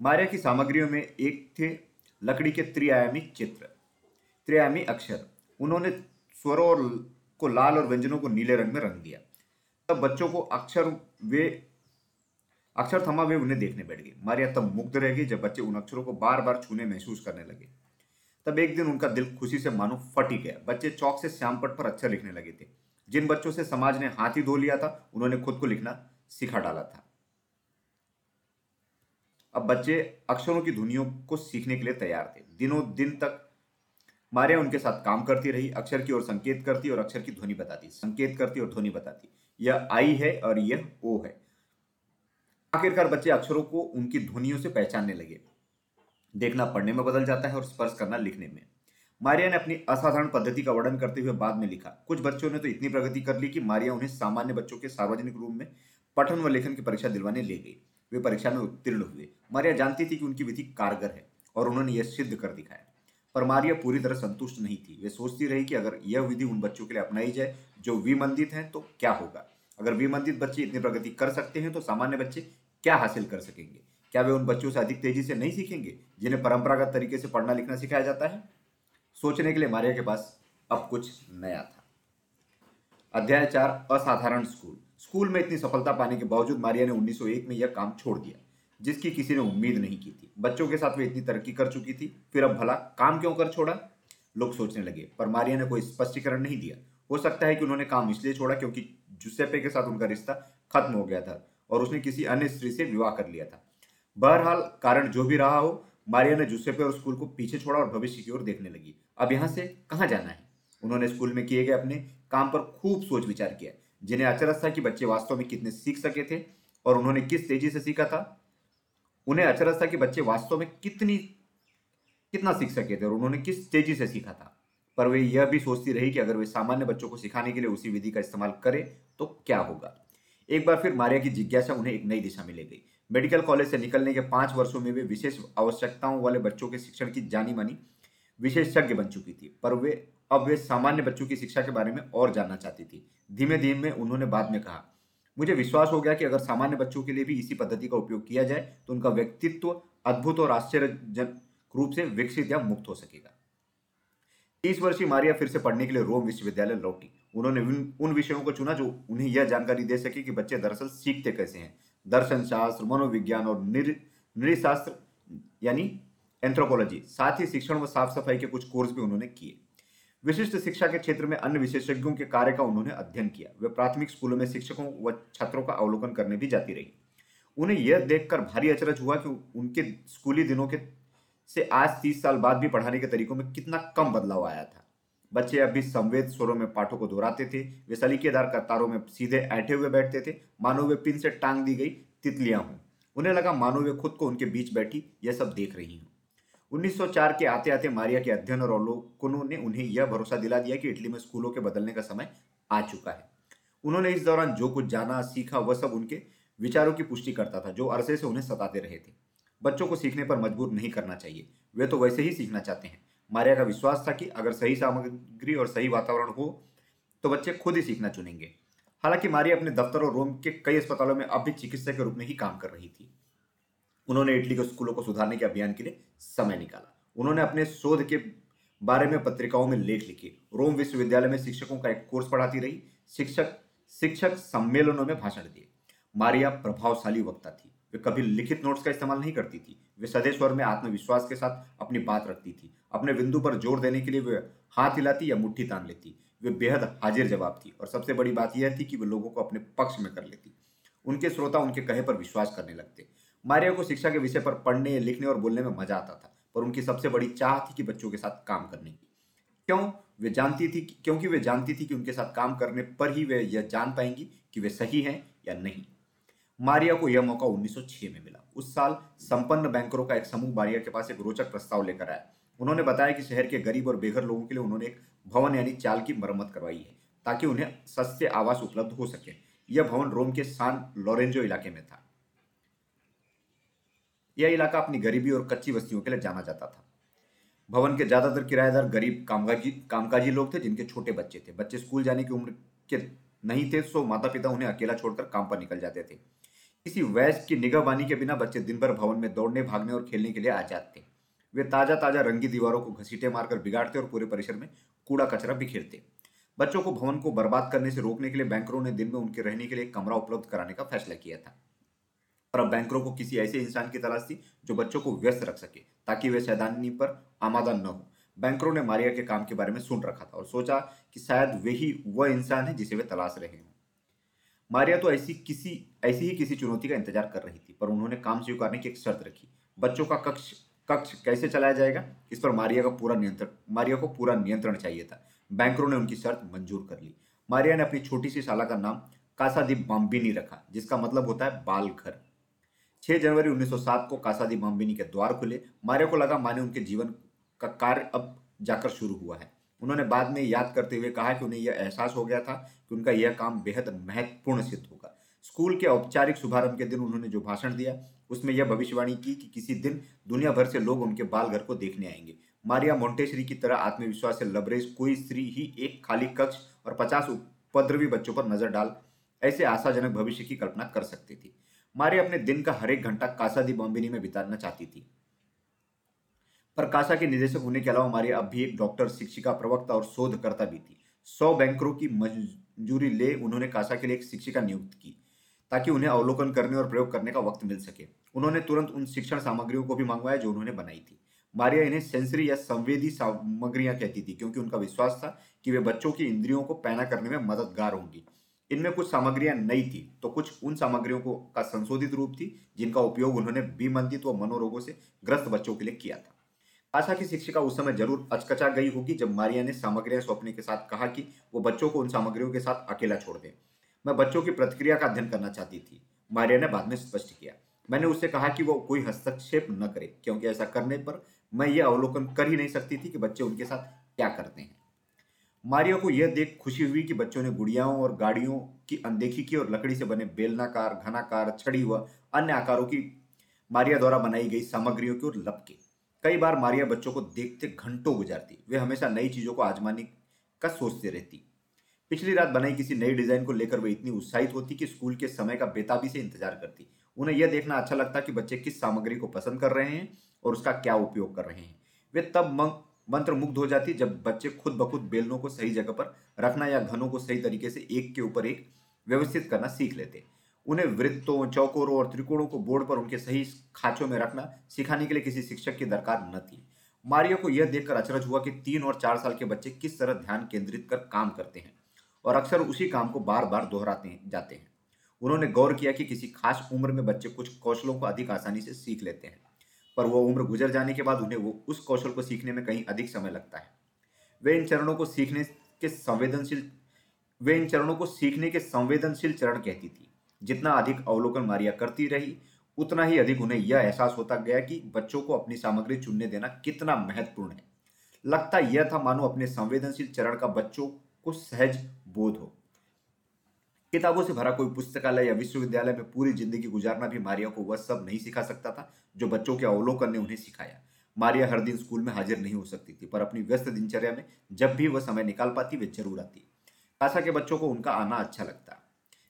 मारिया की सामग्रियों में एक थे लकड़ी के त्रिआयामी चित्र, त्रिआयामी अक्षर। उन्होंने स्वरों और को लाल और व्यंजनों को नीले रंग में रंग दिया। तब बच्चों को अक्षर वे, अक्षर थमा वे उन्हें देखने बैठ गए। मारिया तब मुग्ध रह गई जब बच्चे उन अक्षरों को बार बार छूने महसूस करने लगे। तब एक दिन उनका दिल खुशी से मानो फट गया। बच्चे चौक से श्यामपट पर अक्षर लिखने लगे थे। जिन बच्चों से समाज ने हाथी धो लिया था, उन्होंने खुद को लिखना सिखा डाला था। अब बच्चे अक्षरों की धुनियों को सीखने के लिए तैयार थे। दिनों दिन तक मारिया उनके साथ काम करती रही, अक्षर की ओर संकेत करती और अक्षर की ध्वनि बताती। संकेत करती और ध्वनि बताती। यह आई है और यह ओ है। आखिरकार बच्चे अक्षरों को उनकी ध्वनियों से पहचानने लगे। देखना पढ़ने में बदल जाता है और स्पर्श करना लिखने में। मारिया ने अपनी असाधारण पद्धति का वर्णन करते हुए बाद में लिखा। कुछ बच्चों ने तो इतनी प्रगति कर ली कि मारिया उन्हें सामान्य बच्चों के सार्वजनिक रूप में पठन व लेखन की परीक्षा दिलवाने ले गई। वे परीक्षा में उत्तीर्ण हुए। मारिया जानती थी कि उनकी विधि कारगर है और उन्होंने यह सिद्ध कर दिखाया। पर मारिया पूरी तरह संतुष्ट नहीं थी। वे सोचती रही कि अगर यह विधि उन बच्चों के लिए अपनाई जाए, जो विमंदित हैं तो क्या होगा? अगर विमंदित बच्चे इतनी प्रगति कर सकते हैं तो सामान्य बच्चे क्या हासिल कर सकेंगे? क्या वे उन बच्चों से अधिक तेज़ी से नहीं सीखेंगे, जिन्हें परंपरागत तरीके से पढ़ना लिखना सिखाया जाता है? सोचने के लिए मारिया के पास अब कुछ नया था। अध्याय चार, असाधारण स्कूल। स्कूल में इतनी सफलता पाने के बावजूद मारिया ने 1901 में यह काम छोड़ दिया। जिसकी किसी ने उम्मीद नहीं की थी। बच्चों के साथ वे इतनी तरक्की कर चुकी थी, फिर अब भला काम क्यों कर छोड़ा? लोग सोचने लगे, पर मारिया ने कोई स्पष्टीकरण नहीं दिया। हो सकता है कि उन्होंने काम इसलिए छोड़ा क्योंकि जुसेपे के साथ उनका रिश्ता खत्म हो गया था और उसने किसी अन्य स्त्री से विवाह कर लिया था। बहरहाल, कारण जो भी रहा हो, मारिया ने जुसेपे और स्कूल को पीछे छोड़ा और भविष्य की ओर देखने लगी। अब यहाँ से कहाँ जाना है? उन्होंने स्कूल में किए गए अपने काम पर खूब सोच विचार किया, जिन्हें अचरज था कि बच्चे वास्तव में कितने सीख सके थे और उन्होंने किस तेज़ी से सीखा था। उन्हें अचरज था कि बच्चे वास्तव में कितनी, कितना सीख सके थे और उन्होंने किस तेज़ी से सीखा था। पर वे यह भी सोचती रही कि अगर वे सामान्य बच्चों को सिखाने के लिए उसी विधि का इस्तेमाल करें तो क्या होगा? एक बार फिर मारिया की जिज्ञासा उन्हें एक नई दिशा में ले गई। मेडिकल कॉलेज से निकलने के पाँच वर्षों में वे विशेष आवश्यकताओं वाले बच्चों के शिक्षण की जानी मानी विशेषज्ञ बन चुकी थी। पर वे, अब वे सामान्य बच्चों की शिक्षा के बारे में और जानना चाहती थी। धीमे धीमे उन्होंने बाद में कहा मुझे विश्वास हो गया कि अगर सामान्य बच्चों के लिए भी इसी पद्धति का उपयोग किया जाए तो उनका व्यक्तित्व अद्भुत और आश्चर्यजनक रूप से विकसित या मुक्त हो सकेगा। तीस वर्षीय मारिया फिर से पढ़ने के लिए रोम विश्वविद्यालय लौटी। उन्होंने उन विषयों को चुना जो उन्हें यह जानकारी दे सके कि बच्चे दरअसल सीखते कैसे हैं। दर्शन शास्त्र, मनोविज्ञान और नृशास्त्र, यानी एंथ्रोपोलॉजी साथ ही शिक्षण व साफ़ सफ़ाई के कुछ कोर्स भी उन्होंने किए। विशिष्ट शिक्षा के क्षेत्र में अन्य विशेषज्ञों के कार्य का उन्होंने अध्ययन किया। वे प्राथमिक स्कूलों में शिक्षकों व छात्रों का अवलोकन करने भी जाती रही। उन्हें यह देखकर भारी अचरज हुआ कि उनके स्कूली दिनों के से आज तीस साल बाद भी पढ़ाने के तरीकों में कितना कम बदलाव आया था। बच्चे अब भी संवेद स्वरों में पाठों को दोहराते थे वे सलीकेदार कतारों में सीधे ऐठे हुए बैठते थे। मानो वे पिन से टांग दी गई तितलियाँ हों। उन्हें लगा मानो वे खुद को उनके बीच बैठी यह सब देख रही हूँ। 1904 के आते आते मारिया के अध्ययन और अवलोकनों ने उन्हें यह भरोसा दिला दिया कि इटली में स्कूलों के बदलने का समय आ चुका है। उन्होंने इस दौरान जो कुछ जाना, सीखा, वह सब उनके विचारों की पुष्टि करता था, जो अरसे से उन्हें सताते रहे थे। बच्चों को सीखने पर मजबूर नहीं करना चाहिए, वे तो वैसे ही सीखना चाहते हैं। मारिया का विश्वास था कि अगर सही सामग्री और सही वातावरण हो तो बच्चे खुद ही सीखना चुनेंगे। हालाँकि मारिया अपने दफ्तर और रोम के कई अस्पतालों में अब भी चिकित्सक के रूप में ही काम कर रही थी। उन्होंने इटली के स्कूलों को सुधारने के अभियान के लिए समय निकाला। उन्होंने अपने शोध के बारे में पत्रिकाओं में लेख लिखे। रोम विश्वविद्यालय में शिक्षकों का एक कोर्स पढ़ाती रही। शिक्षक शिक्षक सम्मेलनों में भाषण दिए। मारिया प्रभावशाली वक्ता थी। वे कभी लिखित नोट्स का इस्तेमाल नहीं करती थी। वे सदे स्वर में आत्मविश्वास के साथ अपनी बात रखती थी। अपने बिंदु पर ज़ोर देने के लिए वे हाथ हिलाती या मुट्ठी तान लेती। वे बेहद हाजिर जवाब थी और सबसे बड़ी बात यह थी कि वे लोगों को अपने पक्ष में कर लेती। उनके श्रोता उनके कहे पर विश्वास करने लगते। मारिया को शिक्षा के विषय पर पढ़ने, लिखने और बोलने में मज़ा आता था, पर उनकी सबसे बड़ी चाह थी कि बच्चों के साथ काम करने की। क्यों? वे जानती थी क्योंकि वे जानती थी कि उनके साथ काम करने पर ही वे यह जान पाएँगी कि वे सही हैं या नहीं। मारिया को यह मौका 1906 में मिला। उस साल संपन्न बैंकरों का एक समूह मारिया के पास एक रोचक प्रस्ताव लेकर आया। उन्होंने बताया कि शहर के गरीब और बेघर लोगों के लिए उन्होंने एक भवन यानी चाल की मरम्मत करवाई है, ताकि उन्हें सस्ते आवास उपलब्ध हो सके। यह भवन रोम के सान लॉरेंजो इलाके में था। यह इलाका अपनी गरीबी और कच्ची बस्तियों के लिए जाना जाता था। भवन के ज़्यादातर किराएदार गरीब कामकाजी कामकाजी लोग थे, जिनके छोटे बच्चे थे। बच्चे स्कूल जाने की उम्र के नहीं थे सो माता पिता उन्हें अकेला छोड़कर काम पर निकल जाते थे। किसी वैश्य की निगहबानी के बिना बच्चे दिन भर भवन में दौड़ने, भागने और खेलने के लिए आ जाते वे ताज़ा ताज़ा रंगी दीवारों को घसीटे मारकर बिगाड़ते और पूरे परिसर में कूड़ा कचरा बिखेरते। बच्चों को भवन को बर्बाद करने से रोकने के लिए बैंकरों ने दिन में उनके रहने के लिए कमरा उपलब्ध कराने का फैसला किया था। और अब बैंकरों को किसी ऐसे इंसान की तलाश थी जो बच्चों को व्यस्त रख सके, ताकि वे सैदानी पर आमादा न हो। बैंकरों ने मारिया के काम के बारे में सुन रखा था और सोचा कि शायद वही वह इंसान है जिसे वे तलाश रहे हों। मारिया तो ऐसी किसी, ऐसी ही किसी चुनौती का इंतज़ार कर रही थी, पर उन्होंने काम स्वीकारने की एक शर्त रखी। बच्चों का कक्ष कक्ष कैसे चलाया जाएगा? इस पर मारिया का पूरा नियंत्रण मारिया को पूरा नियंत्रण चाहिए था। बैंकरों ने उनकी शर्त मंजूर कर ली। मारिया ने अपनी छोटी सी शाला का नाम कासादीप बाम्बिनी रखा, जिसका मतलब होता है बाल घर 6 जनवरी 1907 को कासादी बाम्बिनी के द्वार खुले। मारिया को लगा माने उनके जीवन का कार्य अब जाकर शुरू हुआ है। उन्होंने बाद में याद करते हुए कहा कि उन्हें यह एहसास हो गया था कि उनका यह काम बेहद महत्वपूर्ण सिद्ध होगा। स्कूल के औपचारिक शुभारंभ के दिन उन्होंने जो भाषण दिया, उसमें यह भविष्यवाणी की कि किसी दिन दुनिया भर से लोग उनके बाल घर को देखने आएँगे। मारिया मोन्टेश्वरी की तरह आत्मविश्वास से लबरेज कोई स्त्री ही एक खाली कक्ष और पचास उपद्रवी बच्चों पर नज़र डाल, ऐसे आशाजनक भविष्य की कल्पना कर सकती थी। मारिया अपने दिन का हर एक घंटा कासा दी बॉम्बिनी में बिताना चाहती थी। पर कासा के निदेशक होने के अलावा मारिया अब भी एक डॉक्टर, शिक्षिका, प्रवक्ता और शोधकर्ता भी थी। सौ बैंकरों की मंजूरी ले उन्होंने कासा के लिए एक शिक्षिका नियुक्त की, ताकि उन्हें अवलोकन करने और प्रयोग करने का वक्त मिल सके। उन्होंने तुरंत उन शिक्षण सामग्रियों को भी मंगवाया जो उन्होंने बनाई थी। मारिया इन्हें सेंसरी या संवेदी सामग्रियाँ कहती थी, क्योंकि उनका विश्वास था कि वे बच्चों की इंद्रियों को पैना करने में मददगार होंगी। इनमें कुछ सामग्रियाँ नई थी तो कुछ उन सामग्रियों को का संशोधित रूप थी, जिनका उपयोग उन्होंने बीमंदित व मनोरोगों से ग्रस्त बच्चों के लिए किया था। आशा की शिक्षिका उस समय ज़रूर अचकचा गई होगी जब मारिया ने सामग्रियाँ सौंपने के साथ कहा कि वो बच्चों को उन सामग्रियों के साथ अकेला छोड़ दे। मैं बच्चों की प्रतिक्रिया का अध्ययन करना चाहती थी, मारिया ने बाद में स्पष्ट किया। मैंने उससे कहा कि वो कोई हस्तक्षेप न करे, क्योंकि ऐसा करने पर मैं ये अवलोकन कर ही नहीं सकती थी कि बच्चे उनके साथ क्या करते हैं। मारिया को यह देख खुशी हुई कि बच्चों ने गुड़ियाओं और गाड़ियों की अनदेखी की और लकड़ी से बने बेलनाकार, घनाकार छड़ी व अन्य आकारों की मारिया द्वारा बनाई गई सामग्रियों की ओर लपके। कई बार मारिया बच्चों को देखते घंटों गुजारती। वे हमेशा नई चीज़ों को आजमाने का सोचते रहती। पिछली रात बनाई किसी नई डिज़ाइन को लेकर वे इतनी उत्साहित होती कि स्कूल के समय का बेताबी से इंतज़ार करती। उन्हें यह देखना अच्छा लगता कि बच्चे किस सामग्री को पसंद कर रहे हैं और उसका क्या उपयोग कर रहे हैं। वे तब मंत्र मुग्ध हो जाती है जब बच्चे खुद ब खुद बेलनों को सही जगह पर रखना या घनों को सही तरीके से एक के ऊपर एक व्यवस्थित करना सीख लेते उन्हें वृत्तों, चौकोरों और त्रिकोणों को बोर्ड पर उनके सही खाचों में रखना सिखाने के लिए किसी शिक्षक की दरकार न थी। मारिया को यह देखकर अचरज हुआ कि तीन और चार साल के बच्चे किस तरह ध्यान केंद्रित कर काम करते हैं और अक्सर उसी काम को बार बार दोहराते जाते हैं। उन्होंने गौर किया कि किसी खास उम्र में बच्चे कुछ कौशलों को अधिक आसानी से सीख लेते हैं। पर वो उम्र गुजर जाने के बाद उन्हें वो उस कौशल को सीखने में कहीं अधिक समय लगता है। वे इन चरणों को सीखने के संवेदनशील, वे इन चरणों को सीखने के संवेदनशील चरण कहती थी। जितना अधिक अवलोकन मारिया करती रही, उतना ही अधिक उन्हें यह एहसास होता गया कि बच्चों को अपनी सामग्री चुनने देना कितना महत्वपूर्ण है। लगता यह था, मानो अपने संवेदनशील चरण का बच्चों को सहज बोध हो। किताबों से भरा कोई पुस्तकालय या विश्वविद्यालय में पूरी ज़िंदगी गुजारना भी मारिया को वह सब नहीं सिखा सकता था, जो बच्चों के अवलोकन ने उन्हें सिखाया। मारिया हर दिन स्कूल में हाजिर नहीं हो सकती थी, पर अपनी व्यस्त दिनचर्या में जब भी वह समय निकाल पाती, वे ज़रूर आती। कासा के बच्चों को उनका आना अच्छा लगता।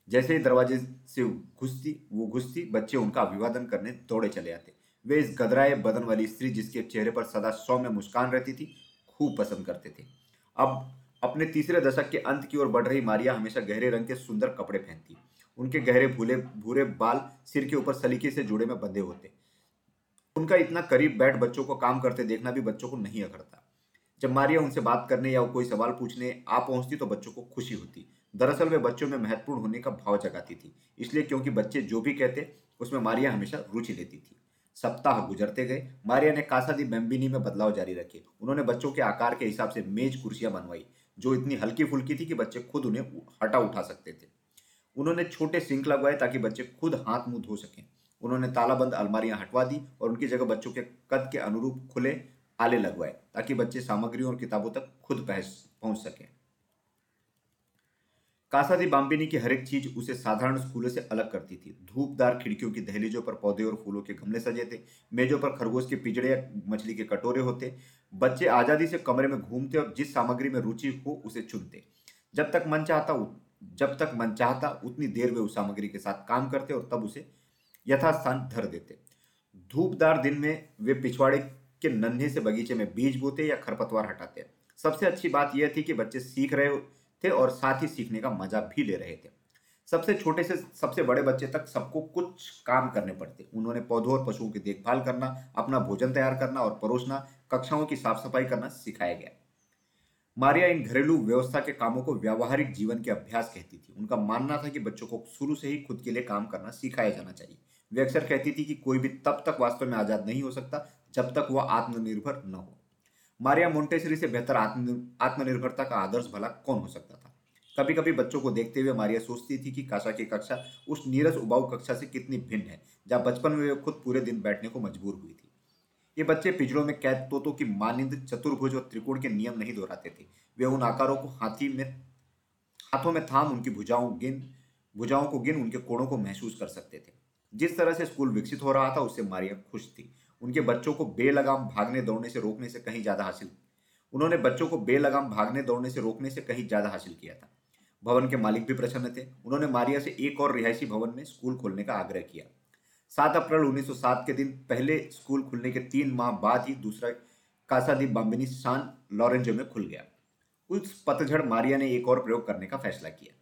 जैसे ही दरवाजे से घुसती, वो घुसती, बच्चे उनका अभिवादन करने दौड़े चले आते। वे इस गदराए बदन वाली स्त्री जिसके चेहरे पर सदा सौम्य मुस्कान रहती थी, खूब पसंद करते थे। अब अपने तीसरे दशक के अंत की ओर बढ़ रही मारिया हमेशा गहरे रंग के सुंदर कपड़े पहनती। उनके गहरे भूले, भूरे बाल सिर के ऊपर सलीके से जुड़े में बंधे होते। उनका इतना करीब बैठ बच्चों को काम करते देखना भी बच्चों को नहीं अखड़ता जब मारिया उनसे बात करने या कोई सवाल पूछने आ पहुँचती तो बच्चों को खुशी होती। दरअसल वे बच्चों में महत्वपूर्ण होने का भाव जगाती थी, इसलिए क्योंकि बच्चे जो भी कहते, उसमें मारिया हमेशा रुचि लेती थी। सप्ताह गुजरते गए, मारिया ने कासा दी बेम्बिनी में बदलाव जारी रखे। उन्होंने बच्चों के आकार के हिसाब से मेज कुर्सियाँ बनवाई। जो इतनी हल्की फुल्की थी कि बच्चे खुद उन्हें हटा उठा सकते थे। उन्होंने छोटे सिंक लगवाए ताकि बच्चे खुद हाथ मुँह धो सकें। उन्होंने तालाबंद अलमारियाँ हटवा दी और उनकी जगह बच्चों के कद के अनुरूप खुले आले लगवाए ताकि बच्चे सामग्रियों और किताबों तक खुद पहुँच सकें। कासादी बाम्बिनी की हर एक चीज़ उसे साधारण स्कूलों से अलग करती थी। धूपदार खिड़कियों की दहलीजों पर पौधे और फूलों के गमले सजे थे। मेजों पर खरगोश के पिजड़े या मछली के कटोरे होते। बच्चे आज़ादी से कमरे में घूमते और जिस सामग्री में रुचि हो उसे चुनते। जब तक मन चाहता जब तक मन चाहता उतनी देर वे उस सामग्री के साथ काम करते और तब उसे यथास्थान धर देते। धूपदार दिन में वे पिछवाड़े के नन्हे से बगीचे में बीज बोते या खरपतवार हटाते। सबसे अच्छी बात यह थी कि बच्चे सीख रहे थे और साथ ही सीखने का मज़ा भी ले रहे थे। सबसे छोटे से सबसे बड़े बच्चे तक सबको कुछ काम करने पड़ते उन्होंने पौधों और पशुओं की देखभाल करना, अपना भोजन तैयार करना और परोसना, कक्षाओं की साफ़ सफ़ाई करना सिखाया गया। मारिया इन घरेलू व्यवस्था के कामों को व्यावहारिक जीवन के अभ्यास कहती थी। उनका मानना था कि बच्चों को शुरू से ही खुद के लिए काम करना सिखाया जाना चाहिए। वे अक्सर कहती थी कि कोई भी तब तक वास्तव में आज़ाद नहीं हो सकता जब तक वह आत्मनिर्भर न हो। मारिया मोन्टेसरी से बेहतर आत्मनिर्भरता का आदर्श भला कौन हो सकता? कभी कभी बच्चों को देखते हुए मारिया सोचती थी कि काशा की कक्षा उस नीरज उबाऊ कक्षा से कितनी भिन्न है, जहाँ बचपन में वे खुद पूरे दिन बैठने को मजबूर हुई थी। ये बच्चे पिजड़ों में कैद तोतों की मानिंद चतुर्भुज और त्रिकोण के नियम नहीं दोहराते थे। वे उन आकारों को हाथी में, हाथों में थाम, उनकी भुजाओं गिन, भुजाओं को गिन, उनके कोणों को महसूस कर सकते थे। जिस तरह से स्कूल विकसित हो रहा था, उससे मारिया खुश थी। उनके बच्चों को बेलगाम भागने दौड़ने से रोकने से कहीं ज़्यादा हासिल। उन्होंने बच्चों को बेलगाम भागने दौड़ने से रोकने से कहीं ज़्यादा हासिल किया था। भवन के मालिक भी प्रसन्न थे। उन्होंने मारिया से एक और रिहायशी भवन में स्कूल खोलने का आग्रह किया। सात अप्रैल 1907 के दिन पहले स्कूल खुलने के तीन माह बाद ही दूसरा कासादी बाम्बिनी सान लॉरेंजो में खुल गया। उस पतझड़ मारिया ने एक और प्रयोग करने का फैसला किया।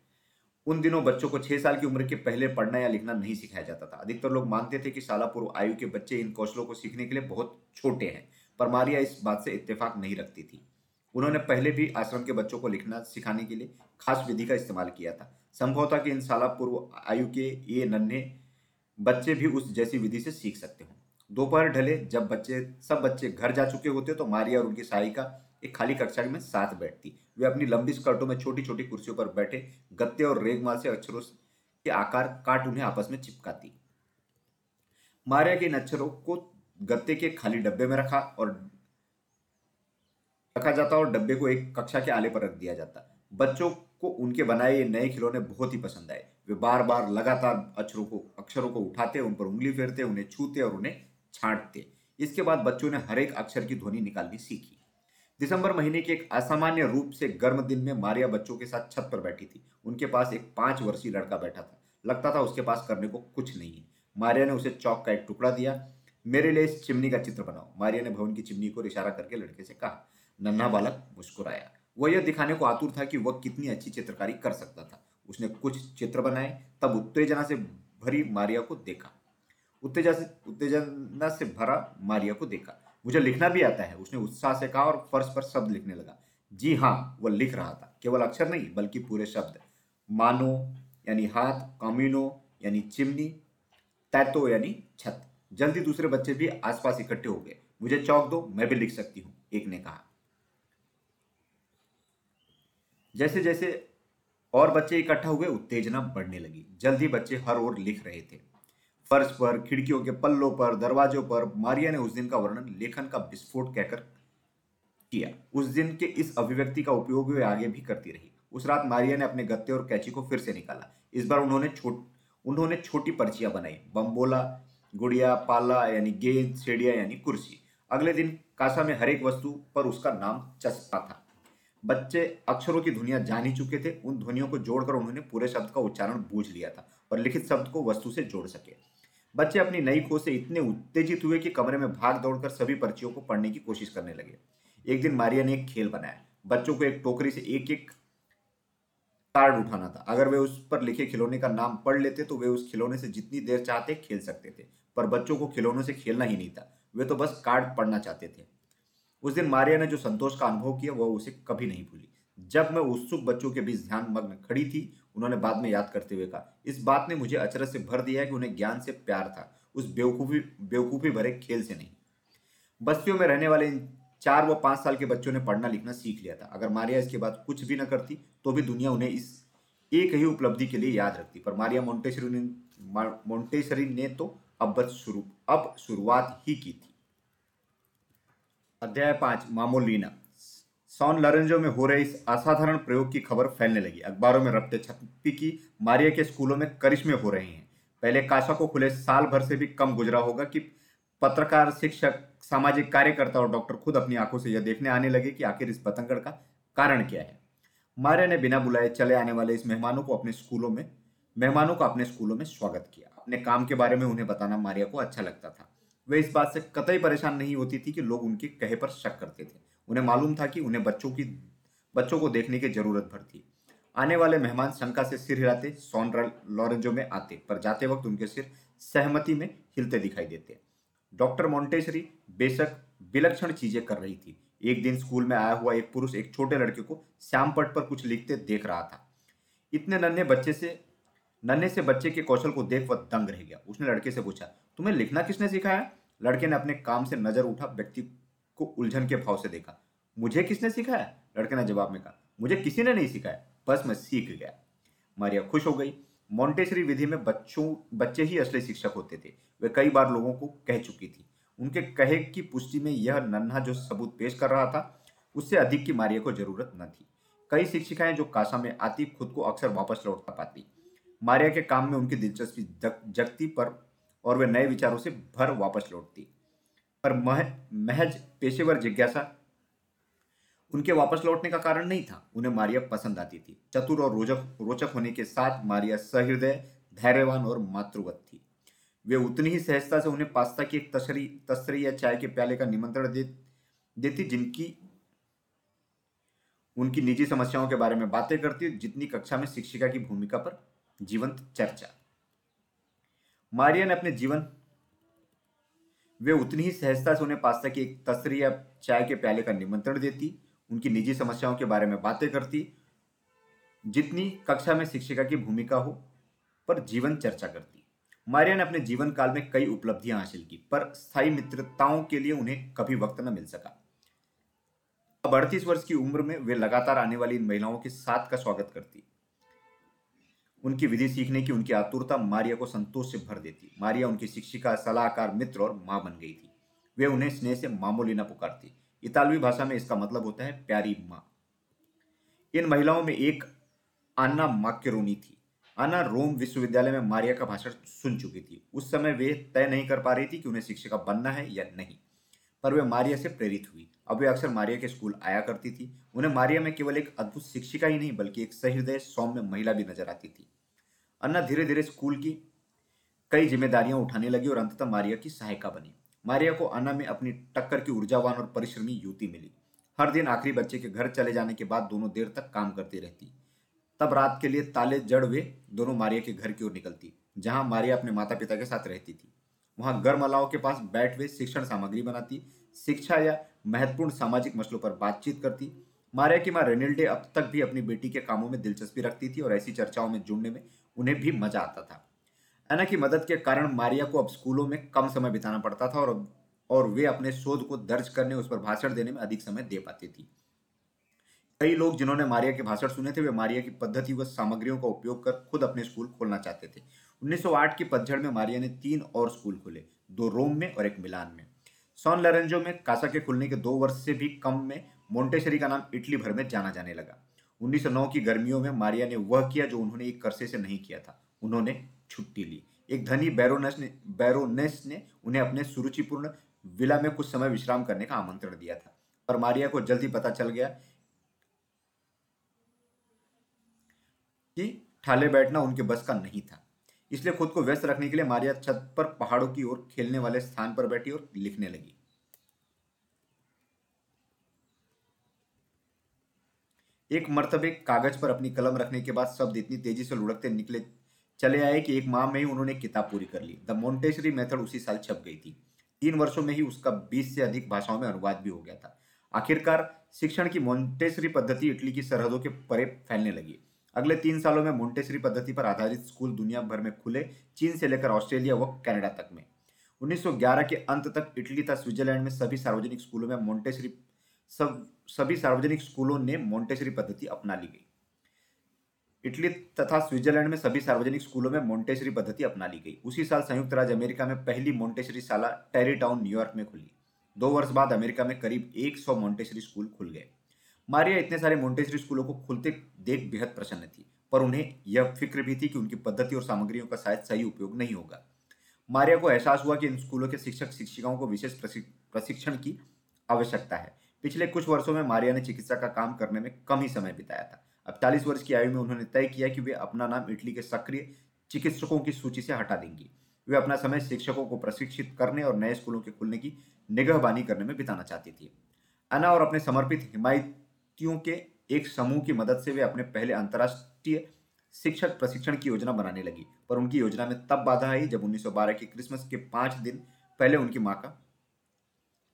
उन दिनों बच्चों को छह साल की उम्र के पहले पढ़ना या लिखना नहीं सिखाया जाता था। अधिकतर लोग मानते थे कि साला पूर्व आयु के बच्चे इन कौशलों को सीखने के लिए बहुत छोटे हैं, पर मारिया इस बात से इत्तेफाक नहीं रखती थी। उन्होंने पहले भी आश्रम के बच्चों को लिखना सिखाने के लिए खास विधि का इस्तेमाल किया था। संभव था कि इन साला पूर्व आयु के ये नन्हे बच्चे भी उस जैसी विधि से सीख सकते हो। दोपहर ढले, जब बच्चे, सब बच्चे घर जा चुके होते तो मारिया और उनकी सहायिका एक खाली कक्षा में साथ बैठती। वे अपनी लंबी स्कर्टों में छोटी छोटी कुर्सियों पर बैठे, गत्ते और रेगमाल से अक्षरों के आकार काट उन्हें आपस में चिपकाती। मारिया के इन अक्षरों को गत्ते के खाली डब्बे में रखा और रखा जाता और डब्बे को एक कक्षा के आले पर रख दिया जाता। बच्चों को उनके बनाए ये नए खिलौने बहुत ही पसंद आए। वे बार बार लगातार अक्षरों को अक्षरों को उठाते, उन पर उंगली फेरते, उन्हें छूते और उन्हें छांटते। इसके बाद बच्चों ने हर एक अक्षर की ध्वनि निकालनी सीखी। दिसंबर महीने के एक असामान्य रूप से गर्म दिन में मारिया बच्चों के साथ छत पर बैठी थी। उनके पास एक पाँच वर्षीय लड़का बैठा था। लगता था उसके पास करने को कुछ नहीं है। मारिया ने उसे चौक का एक टुकड़ा दिया। मेरे लिए इस चिमनी का चित्र बनाओ। मारिया ने भवन की चिमनी को इशारा करके लड़के से कहा। नन्हा बालक मुस्कुराया। वह यह दिखाने को आतुर था कि वह कितनी अच्छी चित्रकारी कर सकता था। उसने कुछ चित्र बनाए, तब उत्तेजना से भरी मारिया को देखा। उत्तेजना से उत्तेजना से भरा मारिया को देखा। मुझे लिखना भी आता है, उसने उत्साह से कहा और फर्श पर शब्द लिखने लगा। जी हाँ वह लिख रहा था। केवल अक्षर नहीं, बल्कि पूरे शब्द। मानो, यानी हाथ, कामिनो, यानी चिमनी, तैतो, यानी छत। जल्दी दूसरे बच्चे भी आसपास इकट्ठे हो गए। मुझे चौक दो, मैं भी लिख सकती हूँ, एक ने कहा। जैसे जैसे और बच्चे इकट्ठा हुए, उत्तेजना बढ़ने लगी। जल्दी बच्चे हर ओर लिख रहे थे। फर्श पर, खिड़कियों के पल्लों पर, दरवाजों पर, मारिया ने उस दिन का वर्णन लेखन का विस्फोट कहकर किया। उस दिन के इस अभिव्यक्ति का उपयोग वे आगे भी करती रही। उस रात मारिया ने अपने गत्ते और कैची को फिर से निकाला। इस बार उन्होंने छोट, उन्होंने छोटी पर्चियाँ बनाई। बम्बोला, गुड़िया, पाला, यानी गेंद, सेडिया, यानी कुर्सी। अगले दिन कासा में हर एक वस्तु पर उसका नाम चस्पा था। बच्चे अक्षरों की ध्वनिया जान ही चुके थे, उन ध्वनियों को जोड़कर उन्होंने पूरे शब्द का उच्चारण बूझ लिया था और लिखित शब्द को वस्तु से जोड़ सके। बच्चे अपनी नई खोज से इतने उत्तेजित हुए कि कमरे में भाग दौड़कर सभी पर्चियों को पढ़ने की कोशिश करने लगे। एक दिन मारिया ने एक खेल बनाया। बच्चों को एक टोकरी से एक एक कार्ड उठाना था। अगर वे उस पर लिखे खिलौने का नाम पढ़ लेते तो वे उस खिलौने से जितनी देर चाहते खेल सकते थे, पर बच्चों को खिलौनों से खेलना ही नहीं था। वे तो बस कार्ड पढ़ना चाहते थे। उस दिन मारिया ने जो संतोष का अनुभव किया, वह उसे कभी नहीं भूली। जब मैं उत्सुक बच्चों के बीच ध्यान मग्न खड़ी थी, उन्होंने बाद में याद करते हुए कहा, इस बात ने मुझे अचरज से भर दिया है कि उन्हें ज्ञान से प्यार था, उस बेवकूफ़ी बेवकूफ़ी भरे खेल से नहीं। बस्तियों में रहने वाले इन चार व पाँच साल के बच्चों ने पढ़ना लिखना सीख लिया था। अगर मारिया इसके बाद कुछ भी न करती तो भी दुनिया उन्हें इस एक ही उपलब्धि के लिए याद रखती। पर मारिया मोन्टेसरी ने मोन्टेसरी ने तो अब बस शुरू, अब शुरुआत ही की थी। अध्याय पाँच मामोलीना सॉन लरेंजो में हो रहे इस असाधारण प्रयोग की खबर फैलने लगी। अखबारों में रफ्ते छपी की मारिया के स्कूलों में करिश्मे हो रहे हैं। पहले काशा को खुले साल भर से भी कम गुजरा होगा कि पत्रकार, शिक्षक, सामाजिक कार्यकर्ता और डॉक्टर खुद अपनी आँखों से यह देखने आने लगे कि आखिर इस पतंगड़ का कारण क्या है। मारिया ने बिना बुलाए चले आने वाले इस मेहमानों को अपने स्कूलों में, मेहमानों का अपने स्कूलों में स्वागत किया। अपने काम के बारे में उन्हें बताना मारिया को अच्छा लगता था। वे इस बात से कतई परेशान नहीं होती थी कि लोग उनके कहे पर शक करते थे। उन्हें मालूम था कि उन्हें बच्चों की, बच्चों को देखने की ज़रूरत भर थी। आने वाले मेहमान शंका से सिर हिलाते, सोन लॉरेंजो में आते, पर जाते वक्त उनके सिर सहमति में हिलते दिखाई देते। डॉक्टर मोन्टेसरी बेशक विलक्षण चीज़ें कर रही थी। एक दिन स्कूल में आया हुआ एक पुरुष एक छोटे लड़के को श्याम पट पर कुछ लिखते देख रहा था। इतने नन्हे बच्चे से, नन्हे से बच्चे के कौशल को देख वह दंग रह गया। उसने लड़के से पूछा तुम्हें लिखना किसने सिखाया लड़के ने अपने काम से नज़र उठा, व्यक्ति को उलझन के भाव से देखा। मुझे किसने सिखाया लड़के ने जवाब में कहा, मुझे किसी ने नहीं सिखाया बस मैं सीख गया। मारिया खुश हो गई। मोन्टेसरी विधि में बच्चों, बच्चे ही असली शिक्षक होते थे। वे कई बार लोगों को कह चुकी थी। उनके कहे की पुष्टि में यह नन्हा जो सबूत पेश कर रहा था, उससे अधिक की मारिया को ज़रूरत न थी। कई शिक्षिकाएँ जो काशा में आती, खुद को अक्सर वापस लौट पाती। मारिया के काम में उनकी दिलचस्पी जगती पर और वे नए विचारों से भर वापस लौटती। पर मह, महज पेशेवर जिज्ञासा उनके वापस लौटने का कारण नहीं था। उन्हें मारिया पसंद आती थी। चतुर और रोचक रोचक होने के साथ मारिया सहृदय धैर्यवान और मातृवत थी। वे उतनी ही सहजता से उन्हें पास्ता की एक तस्री तस्री या चाय के प्याले का निमंत्रण दे देती जिनकी उनकी निजी समस्याओं के बारे में बातें करती जितनी कक्षा में शिक्षिका की भूमिका पर जीवंत चर्चा। मारिया ने अपने जीवन, वे उतनी ही सहजता से उन्हें पास्ता की एक तस्री या चाय के प्याले का निमंत्रण देती, उनकी निजी समस्याओं के बारे में बातें करती, जितनी कक्षा में शिक्षिका की भूमिका हो, पर जीवन चर्चा करती। मारिया ने अपने जीवन काल में कई उपलब्धियाँ हासिल की, पर स्थायी मित्रताओं के लिए उन्हें कभी वक्त न मिल सका। अब अड़तीस वर्ष की उम्र में वे लगातार आने वाली इन महिलाओं के साथ का स्वागत करती। उनकी विधि सीखने की, उनकी आतुरता मारिया को संतोष से भर देती। मारिया उनकी शिक्षिका, सलाहकार, मित्र और माँ बन गई थी। वे उन्हें स्नेह से मामोलिना पुकारती। इतालवी भाषा में इसका मतलब होता है प्यारी माँ। इन महिलाओं में एक आना माक्यरोनी थी। आना रोम विश्वविद्यालय में मारिया का भाषण सुन चुकी थी। उस समय वे तय नहीं कर पा रही थी कि उन्हें शिक्षिका बनना है या नहीं, पर वे मारिया से प्रेरित हुई। अब वे अक्सर मारिया के स्कूल आया करती थी। उन्हें मारिया में केवल एक अद्भुत शिक्षिका ही नहीं, बल्कि एक सहृदय, सौम्य महिला भी नज़र आती थी। अन्ना धीरे धीरे स्कूल की कई जिम्मेदारियाँ उठाने लगी और अंततः मारिया की सहायिका बनी। मारिया को अन्ना में अपनी टक्कर की ऊर्जावान और परिश्रमी युवती मिली। हर दिन आखिरी बच्चे के घर चले जाने के बाद दोनों देर तक काम करती रहती। तब रात के लिए ताले जड़ हुए दोनों मारिया के घर की ओर निकलती, जहाँ मारिया अपने माता पिता के साथ रहती थी। वहाँ गर्मलाओं के पास बैठ हुए शिक्षण सामग्री बनाती, शिक्षा या महत्वपूर्ण सामाजिक मसलों पर बातचीत करती। मारिया की माँ रेनिल्डे अब तक भी अपनी बेटी के कामों में दिलचस्पी रखती थी और ऐसी चर्चाओं में जुड़ने में उन्हें भी मज़ा आता था। एना की मदद के कारण मारिया को अब स्कूलों में कम समय बिताना पड़ता था और और वे अपने शोध को दर्ज करने, उस पर भाषण देने में अधिक समय दे पाती थी। कई लोग जिन्होंने मारिया के भाषण सुने थे, वे मारिया की पद्धति व सामग्रियों का उपयोग कर खुद अपने स्कूल खोलना चाहते थे। 1908 की पतझड़ में मारिया ने तीन और स्कूल खोले, दो रोम में और एक मिलान में। सॉन लरेंजो में कासा के खुलने के दो वर्ष से भी कम में मोन्टेशरी का नाम इटली भर में जाना जाने लगा। 1909 की गर्मियों में मारिया ने वह किया जो उन्होंने एक करसे से नहीं किया था। उन्होंने छुट्टी ली। एक धनी बैरोनेस ने बैरोनेस ने उन्हें अपने सुरुचिपूर्ण विला में कुछ समय विश्राम करने का आमंत्रण दिया था। पर मारिया को जल्दी पता चल गया कि ठाले बैठना उनके बस का नहीं था। इसलिए खुद को व्यस्त रखने के लिए मारिया छत पर पहाड़ों की ओर खेलने वाले स्थान पर बैठी और लिखने लगी। एक मरतबे कागज़ पर अपनी कलम रखने के बाद शब्द इतनी तेज़ी से लुढ़कते निकले, चले आए कि एक माह में ही उन्होंने किताब पूरी कर ली। द मोन्टेसरी मेथड उसी साल छप गई थी। तीन वर्षों में ही उसका बीस से अधिक भाषाओं में अनुवाद भी हो गया था। आखिरकार शिक्षण की मोन्टेसरी पद्धति इटली की सरहदों के परे फैलने लगी। अगले तीन सालों में मोन्टेसरी पद्धति पर आधारित स्कूल दुनिया भर में खुले, चीन से लेकर ऑस्ट्रेलिया व कनाडा तक में। 1911 के अंत तक इटली तथा स्विट्जरलैंड में सभी सार्वजनिक स्कूलों में मोन्टेसरी, सब, सभी सार्वजनिक स्कूलों ने मोन्टेसरी पद्धति अपना ली गई। इटली तथा स्विट्जरलैंड में सभी सार्वजनिक स्कूलों में मोन्टेसरी पद्धति अपना ली गई। उसी साल संयुक्त राज्य अमेरिका में पहली मोन्टेसरी शाला टेरी टाउन न्यूयॉर्क में खुली। दो वर्ष बाद अमेरिका में करीब 100 मोन्टेसरी स्कूल खुल गए। मारिया इतने सारे मोन्टेसरी स्कूलों को खुलते देख बेहद प्रसन्न थी, पर उन्हें यह फ़िक्र भी थी कि उनकी पद्धति और सामग्रियों का शायद सही उपयोग नहीं होगा। मारिया को एहसास हुआ कि इन स्कूलों के शिक्षक शिक्षिकाओं को विशेष प्रशिक्षण की आवश्यकता है। पिछले कुछ वर्षों में मारिया ने चिकित्सा का काम करने में कम ही समय बिताया था। अब चालीस वर्ष की आयु में उन्होंने तय किया कि वे अपना नाम इटली के सक्रिय चिकित्सकों की सूची से हटा देंगी। वे अपना समय शिक्षकों को प्रशिक्षित करने और नए स्कूलों के खुलने की निगहबानी करने में बिताना चाहती थी। अना और अपने समर्पित हिमायतियों के एक समूह की मदद से वे अपने पहले अंतर्राष्ट्रीय शिक्षक प्रशिक्षण की योजना बनाने लगी। पर उनकी योजना में तब बाधा आई जब 1912 की क्रिसमस के पाँच दिन पहले उनकी माँ का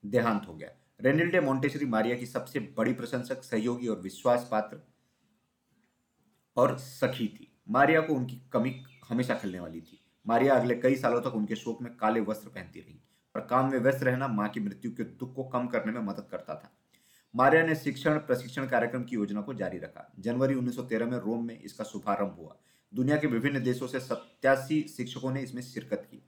देहांत हो गया। रेनिल्डे मोन्टेसरी मारिया की सबसे बड़ी प्रशंसक, सहयोगी और विश्वास पात्र और सखी थी। मारिया को उनकी कमी हमेशा खलने वाली थी। मारिया अगले कई सालों तक उनके शोक में काले वस्त्र पहनती रही, पर काम में व्यस्त रहना माँ की मृत्यु के दुख को कम करने में मदद करता था। मारिया ने शिक्षण प्रशिक्षण कार्यक्रम की योजना को जारी रखा। जनवरी 1913 में रोम में इसका शुभारंभ हुआ। दुनिया के विभिन्न देशों से सत्यासी शिक्षकों ने इसमें शिरकत की।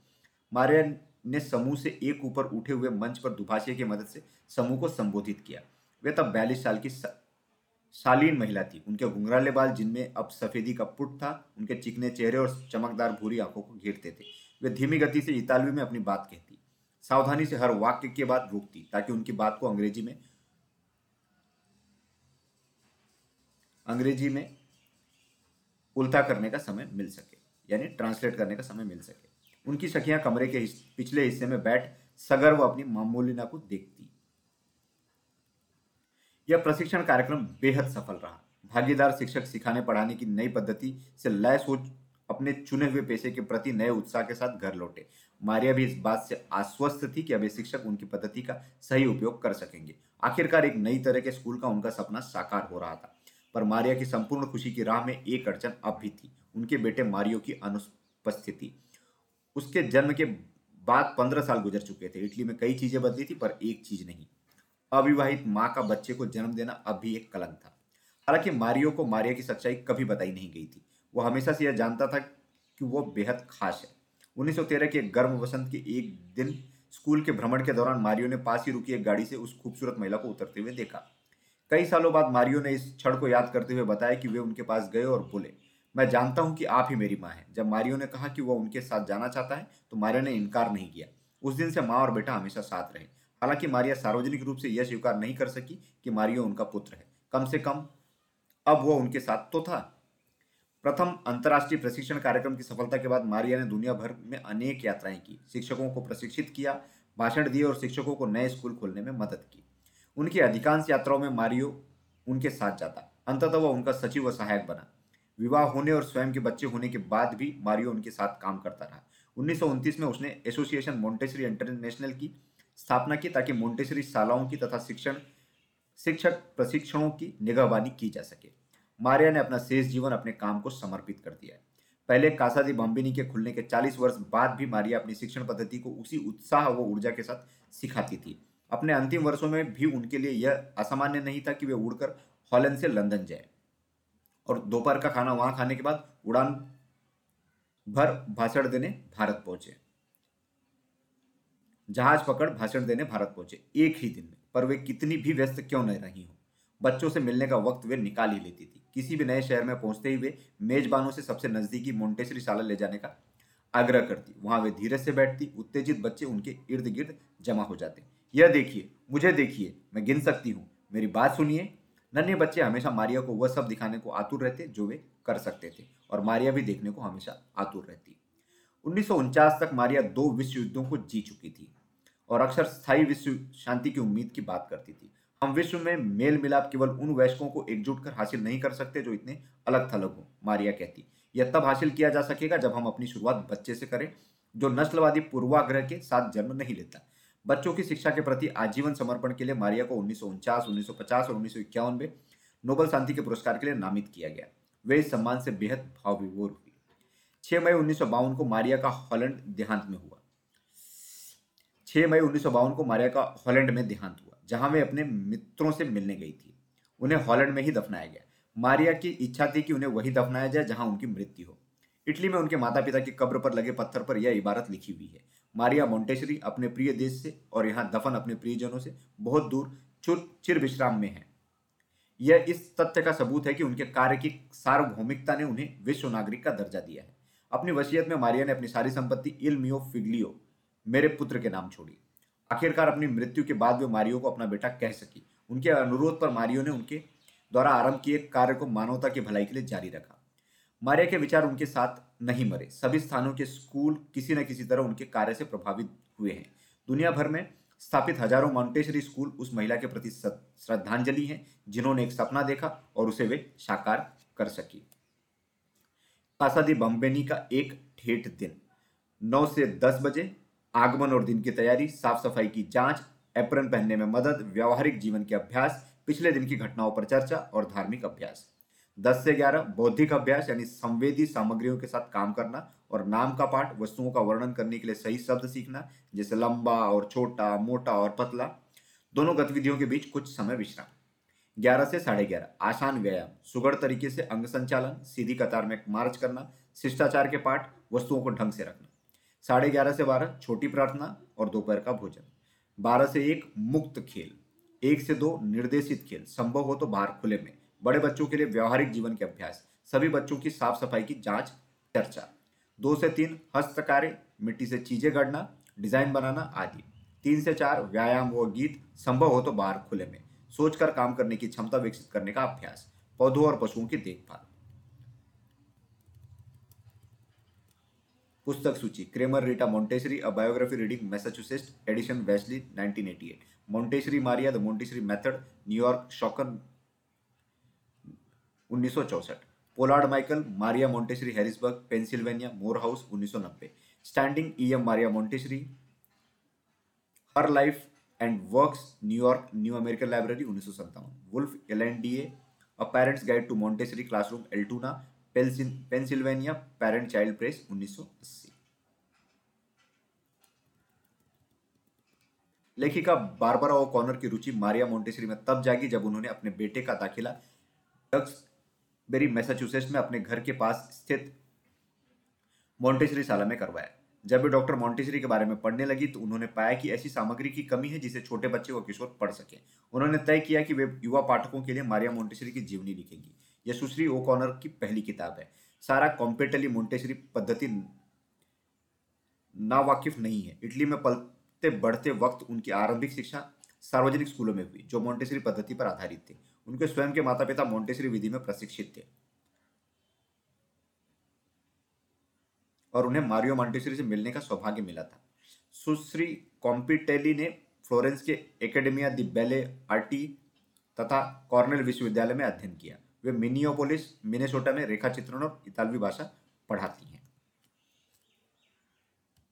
मारिया ने समूह से एक ऊपर उठे हुए मंच पर दुभाषिया की मदद से समूह को संबोधित किया। वे तब बयालीस साल की शालीन महिला थी। उनके घुंघराले बाल, जिनमें अब सफेदी का पुट था, उनके चिकने चेहरे और चमकदार भूरी आँखों को घेरते थे। वे धीमी गति से इतालवी में अपनी बात कहती। सावधानी से हर वाक्य के बाद रोकती, ताकि उनकी बात को अंग्रेज़ी में अंग्रेज़ी में उल्टा करने का समय मिल सके, यानी ट्रांसलेट करने का समय मिल सके। उनकी सखियाँ कमरे के पिछले हिस्से में बैठ सगर व अपनी मामूलिना को देखती। यह प्रशिक्षण कार्यक्रम बेहद सफल रहा। भागीदार शिक्षक सिखाने पढ़ाने की नई पद्धति से लय सोच अपने चुने हुए पेशे के प्रति नए उत्साह के साथ घर लौटे। मारिया भी इस बात से आश्वस्त थी कि अब शिक्षक उनकी पद्धति का सही उपयोग कर सकेंगे। आखिरकार एक नई तरह के स्कूल का उनका सपना साकार हो रहा था। पर मारिया की संपूर्ण खुशी की राह में एक अड़चन अब भी थी। उनके बेटे मारियो की अनुपस्थिति। उसके जन्म के बाद पंद्रह साल गुजर चुके थे। इटली में कई चीज़ें बदली थी, पर एक चीज़ नहीं। अविवाहित माँ का बच्चे को जन्म देना अब भी एक कलंक था। हालाँकि मारियो को मारिया की सच्चाई कभी बताई नहीं गई थी। वो हमेशा से यह जानता था कि वो बेहद खास है। 1913 के गर्म वसंत के एक दिन स्कूल के भ्रमण के दौरान मारियो ने पास ही रुकी एक गाड़ी से उस खूबसूरत महिला को उतरते हुए देखा। कई सालों बाद मारियो ने इस क्षण को याद करते हुए बताया कि वे उनके पास गए और बोले, मैं जानता हूँ कि आप ही मेरी माँ हैं। जब मारियो ने कहा कि वह उनके साथ जाना चाहता है तो मारिया ने इनकार नहीं किया। उस दिन से माँ और बेटा हमेशा साथ रहे। हालाँकि मारिया सार्वजनिक रूप से यह स्वीकार नहीं कर सकी कि मारियो उनका पुत्र है। कम से कम, अब वह उनके साथ तो था। प्रथम अंतर्राष्ट्रीय प्रशिक्षण कार्यक्रम की सफलता के बाद मारिया ने दुनिया भर में अनेक यात्राएँ की। शिक्षकों को प्रशिक्षित किया, भाषण दिए और शिक्षकों को नए स्कूल खोलने में मदद की। उनकी अधिकांश यात्राओं में मारियो उनके साथ जाता। अंततः वह उनका सचिव व सहायक बना। विवाह होने और स्वयं के बच्चे होने के बाद भी मारियो उनके साथ काम करता रहा। उन्नीस सौ उनतीस में उसने एसोसिएशन मोन्टेसरी इंटरनेशनल की स्थापना की ताकि मोन्टेसरी शालाओं की तथा शिक्षण, शिक्षक प्रशिक्षणों की निगहबानी की जा सके। मारिया ने अपना शेष जीवन अपने काम को समर्पित कर दिया। पहले कासादी बम्बिनी के खुलने के 40 वर्ष बाद भी मारिया अपनी शिक्षण पद्धति को उसी उत्साह व ऊर्जा के साथ सिखाती थी। अपने अंतिम वर्षों में भी उनके लिए यह असामान्य नहीं था कि वे उड़कर हॉलैंड से लंदन जाए। और दोपहर का खाना वहाँ खाने के बाद उड़ान भर भाषण देने भारत पहुँचे। जहाज़ पकड़ भाषण देने भारत पहुँचे एक ही दिन में। पर वे कितनी भी व्यस्त क्यों न रही हो। बच्चों से मिलने का वक्त वे निकाल ही लेती थी। किसी भी नए शहर में पहुँचते ही वे मेजबानों से सबसे नजदीकी मोन्टेसरी शाला ले जाने का आग्रह करती। वहाँ वे धीरे से बैठती। उत्तेजित बच्चे उनके इर्द गिर्द जमा हो जाते। यह देखिए, मुझे देखिए, मैं गिन सकती हूँ। मेरी बात सुनिए। नन्हे बच्चे हमेशा मारिया को वह सब दिखाने को आतुर रहते जो वे कर सकते थे, और मारिया भी देखने को हमेशा आतुर रहती। उन्नीस सौ उनचास तक मारिया दो विश्व युद्धों को जी चुकी थी, और अक्सर स्थायी विश्व शांति की उम्मीद की बात करती थी। हम विश्व में मेल मिलाप केवल उन वयस्कों को एकजुट कर हासिल नहीं कर सकते जो इतने अलग थलग हो, मारिया कहती। यह तब हासिल किया जा सकेगा जब हम अपनी शुरुआत बच्चे से करें, जो नस्लवादी पूर्वाग्रह के साथ जन्म नहीं लेता। बच्चों की शिक्षा के प्रति आजीवन समर्पण के लिए मारिया को उन्नीस उन्नीस और उन्नीस सौ इक्यावन में नोबल शांति के पुरस्कार के लिए नामित किया गया। वे इस सम्मान से बेहद भाव विभोर हुई। छह मई उन्नीस सौ बावन को मारिया का हॉलैंड देहांत में हुआ। छह मई उन्नीस सौ बावन को मारिया का हॉलैंड में देहांत हुआ, जहाँ वे अपने मित्रों से मिलने गई थी। उन्हें हॉलैंड में ही दफनाया गया। मारिया की इच्छा थी कि उन्हें वही दफनाया जाए जहाँ उनकी मृत्यु हो। इटली में उनके माता पिता की कब्र पर लगे पत्थर पर यह इबारत लिखी हुई है। मारिया मोन्टेसरी अपने प्रिय देश से और यहाँ दफन अपने प्रियजनों से बहुत दूर चिर विश्राम में है। यह इस तथ्य का सबूत है कि उनके कार्य की सार्वभौमिकता ने उन्हें विश्व नागरिक का दर्जा दिया है। अपनी वसीयत में मारिया ने अपनी सारी संपत्ति इलमियो फिगलियो, मेरे पुत्र के नाम छोड़ी। आखिरकार अपनी मृत्यु के बाद वे मारियो को अपना बेटा कह सकी। उनके अनुरोध पर मारियो ने उनके द्वारा आरंभ किए कार्य को मानवता की भलाई के लिए जारी रखा। मारिया के विचार उनके साथ नहीं मरे। सभी स्थानों के स्कूल किसी न किसी तरह उनके कार्य से प्रभावित हुए हैं। दुनिया भर में स्थापित हज़ारों मॉन्टेसरी स्कूल उस महिला के प्रति श्रद्धांजलि है, जिन्होंने एक सपना देखा और उसे वे साकार कर सकी। कासादी बम्बेनी का एक ठेठ दिन। नौ से दस बजे आगमन और दिन की तैयारी साफ़ सफ़ाई की जाँच एप्रन पहनने में मदद, व्यवहारिक जीवन के अभ्यास, पिछले दिन की घटनाओं पर चर्चा और धार्मिक अभ्यास। दस से ग्यारह, बौद्धिक अभ्यास यानी संवेदी सामग्रियों के साथ काम करना और नाम का पाठ, वस्तुओं का वर्णन करने के लिए सही शब्द सीखना, जैसे लंबा और छोटा, मोटा और पतला, दोनों गतिविधियों के बीच कुछ समय विश्राम ग्यारह से साढ़े ग्यारह, आसान व्यायाम, सुगढ़ तरीके से अंग संचालन, सीधी कतार में मार्च करना, शिष्टाचार के पाठ, वस्तुओं को ढंग से रखना। साढ़े ग्यारह से बारह, छोटी प्रार्थना और दोपहर का भोजन। बारह से एक, मुक्त खेल। एक से दो, निर्देशित खेल। संभव हो तो बाहर खुले में। बड़े बच्चों के लिए व्यवहारिक जीवन के अभ्यास, सभी बच्चों की साफ़ सफ़ाई की जाँच, चर्चा। दो से तीन, हस्तकार्य, मिट्टी से चीज़ें गढ़ना, डिज़ाइन बनाना आदि। तीन से चार, व्यायाम व गीत, संभव हो तो बाहर खुले में। सोचकर काम करने की क्षमता विकसित करने का अभ्यास, पौधों और पशुओं की देखभाल। पुस्तक सूची, Kramer, Rita Montessori, a biography reading, Massachusetts edition, Wesley 1988 Montessori, Maria, the Montessori method, New York Schocken उन्नीस Pollard Michael, Maria Montessori Harrisburg, Pennsylvania More House उन्नीस Standing E M Maria Montessori her life and works New York New American Library, उन्नीस सौ सत्तावन, Wolf L N D A a parent's guide to Montessori classroom, Altoona Pennsylvania, Parent Child Press, उन्नीस लेखिका Barbara ओ corner की रुचि Maria Montessori में तब जागी जब उन्होंने अपने बेटे का दाखिला डक्स बेरी मैसाचुसेट्स में अपने घर के पास स्थित मोन्टेसरी शाला में करवाया। जब वे डॉक्टर मोन्टेसरी के बारे में पढ़ने लगी तो उन्होंने पाया कि ऐसी सामग्री की कमी है जिसे छोटे बच्चे व किशोर पढ़ सके। उन्होंने तय किया कि वे युवा पाठकों के लिए मारिया मोन्टेसरी की जीवनी लिखेंगी। यह सुश्री ओ कॉर्नर की पहली किताब है। सारा कॉम्पेटली मोन्टेसरी पद्धति नावाकिफ नहीं है। इटली में पलते बढ़ते वक्त उनकी आरंभिक शिक्षा सार्वजनिक स्कूलों में हुई, जो मोन्टेसरी पद्धति पर आधारित थे। उनके स्वयं के माता पिता मोन्टेसरी विधि में प्रशिक्षित थे। और उन्हें मारियो मॉन्टेसरी से मिलने का सौभाग्य मिला था। सुश्री कॉम्पिटेली ने फ्लोरेंस के एकेडमिया दी बेले आर्टी तथा कॉर्नेल विश्वविद्यालय में अध्ययन किया। वे मिनियोपोलिस, मिनेसोटा में रेखा चित्रण और इतालवी भाषा पढ़ाती हैं।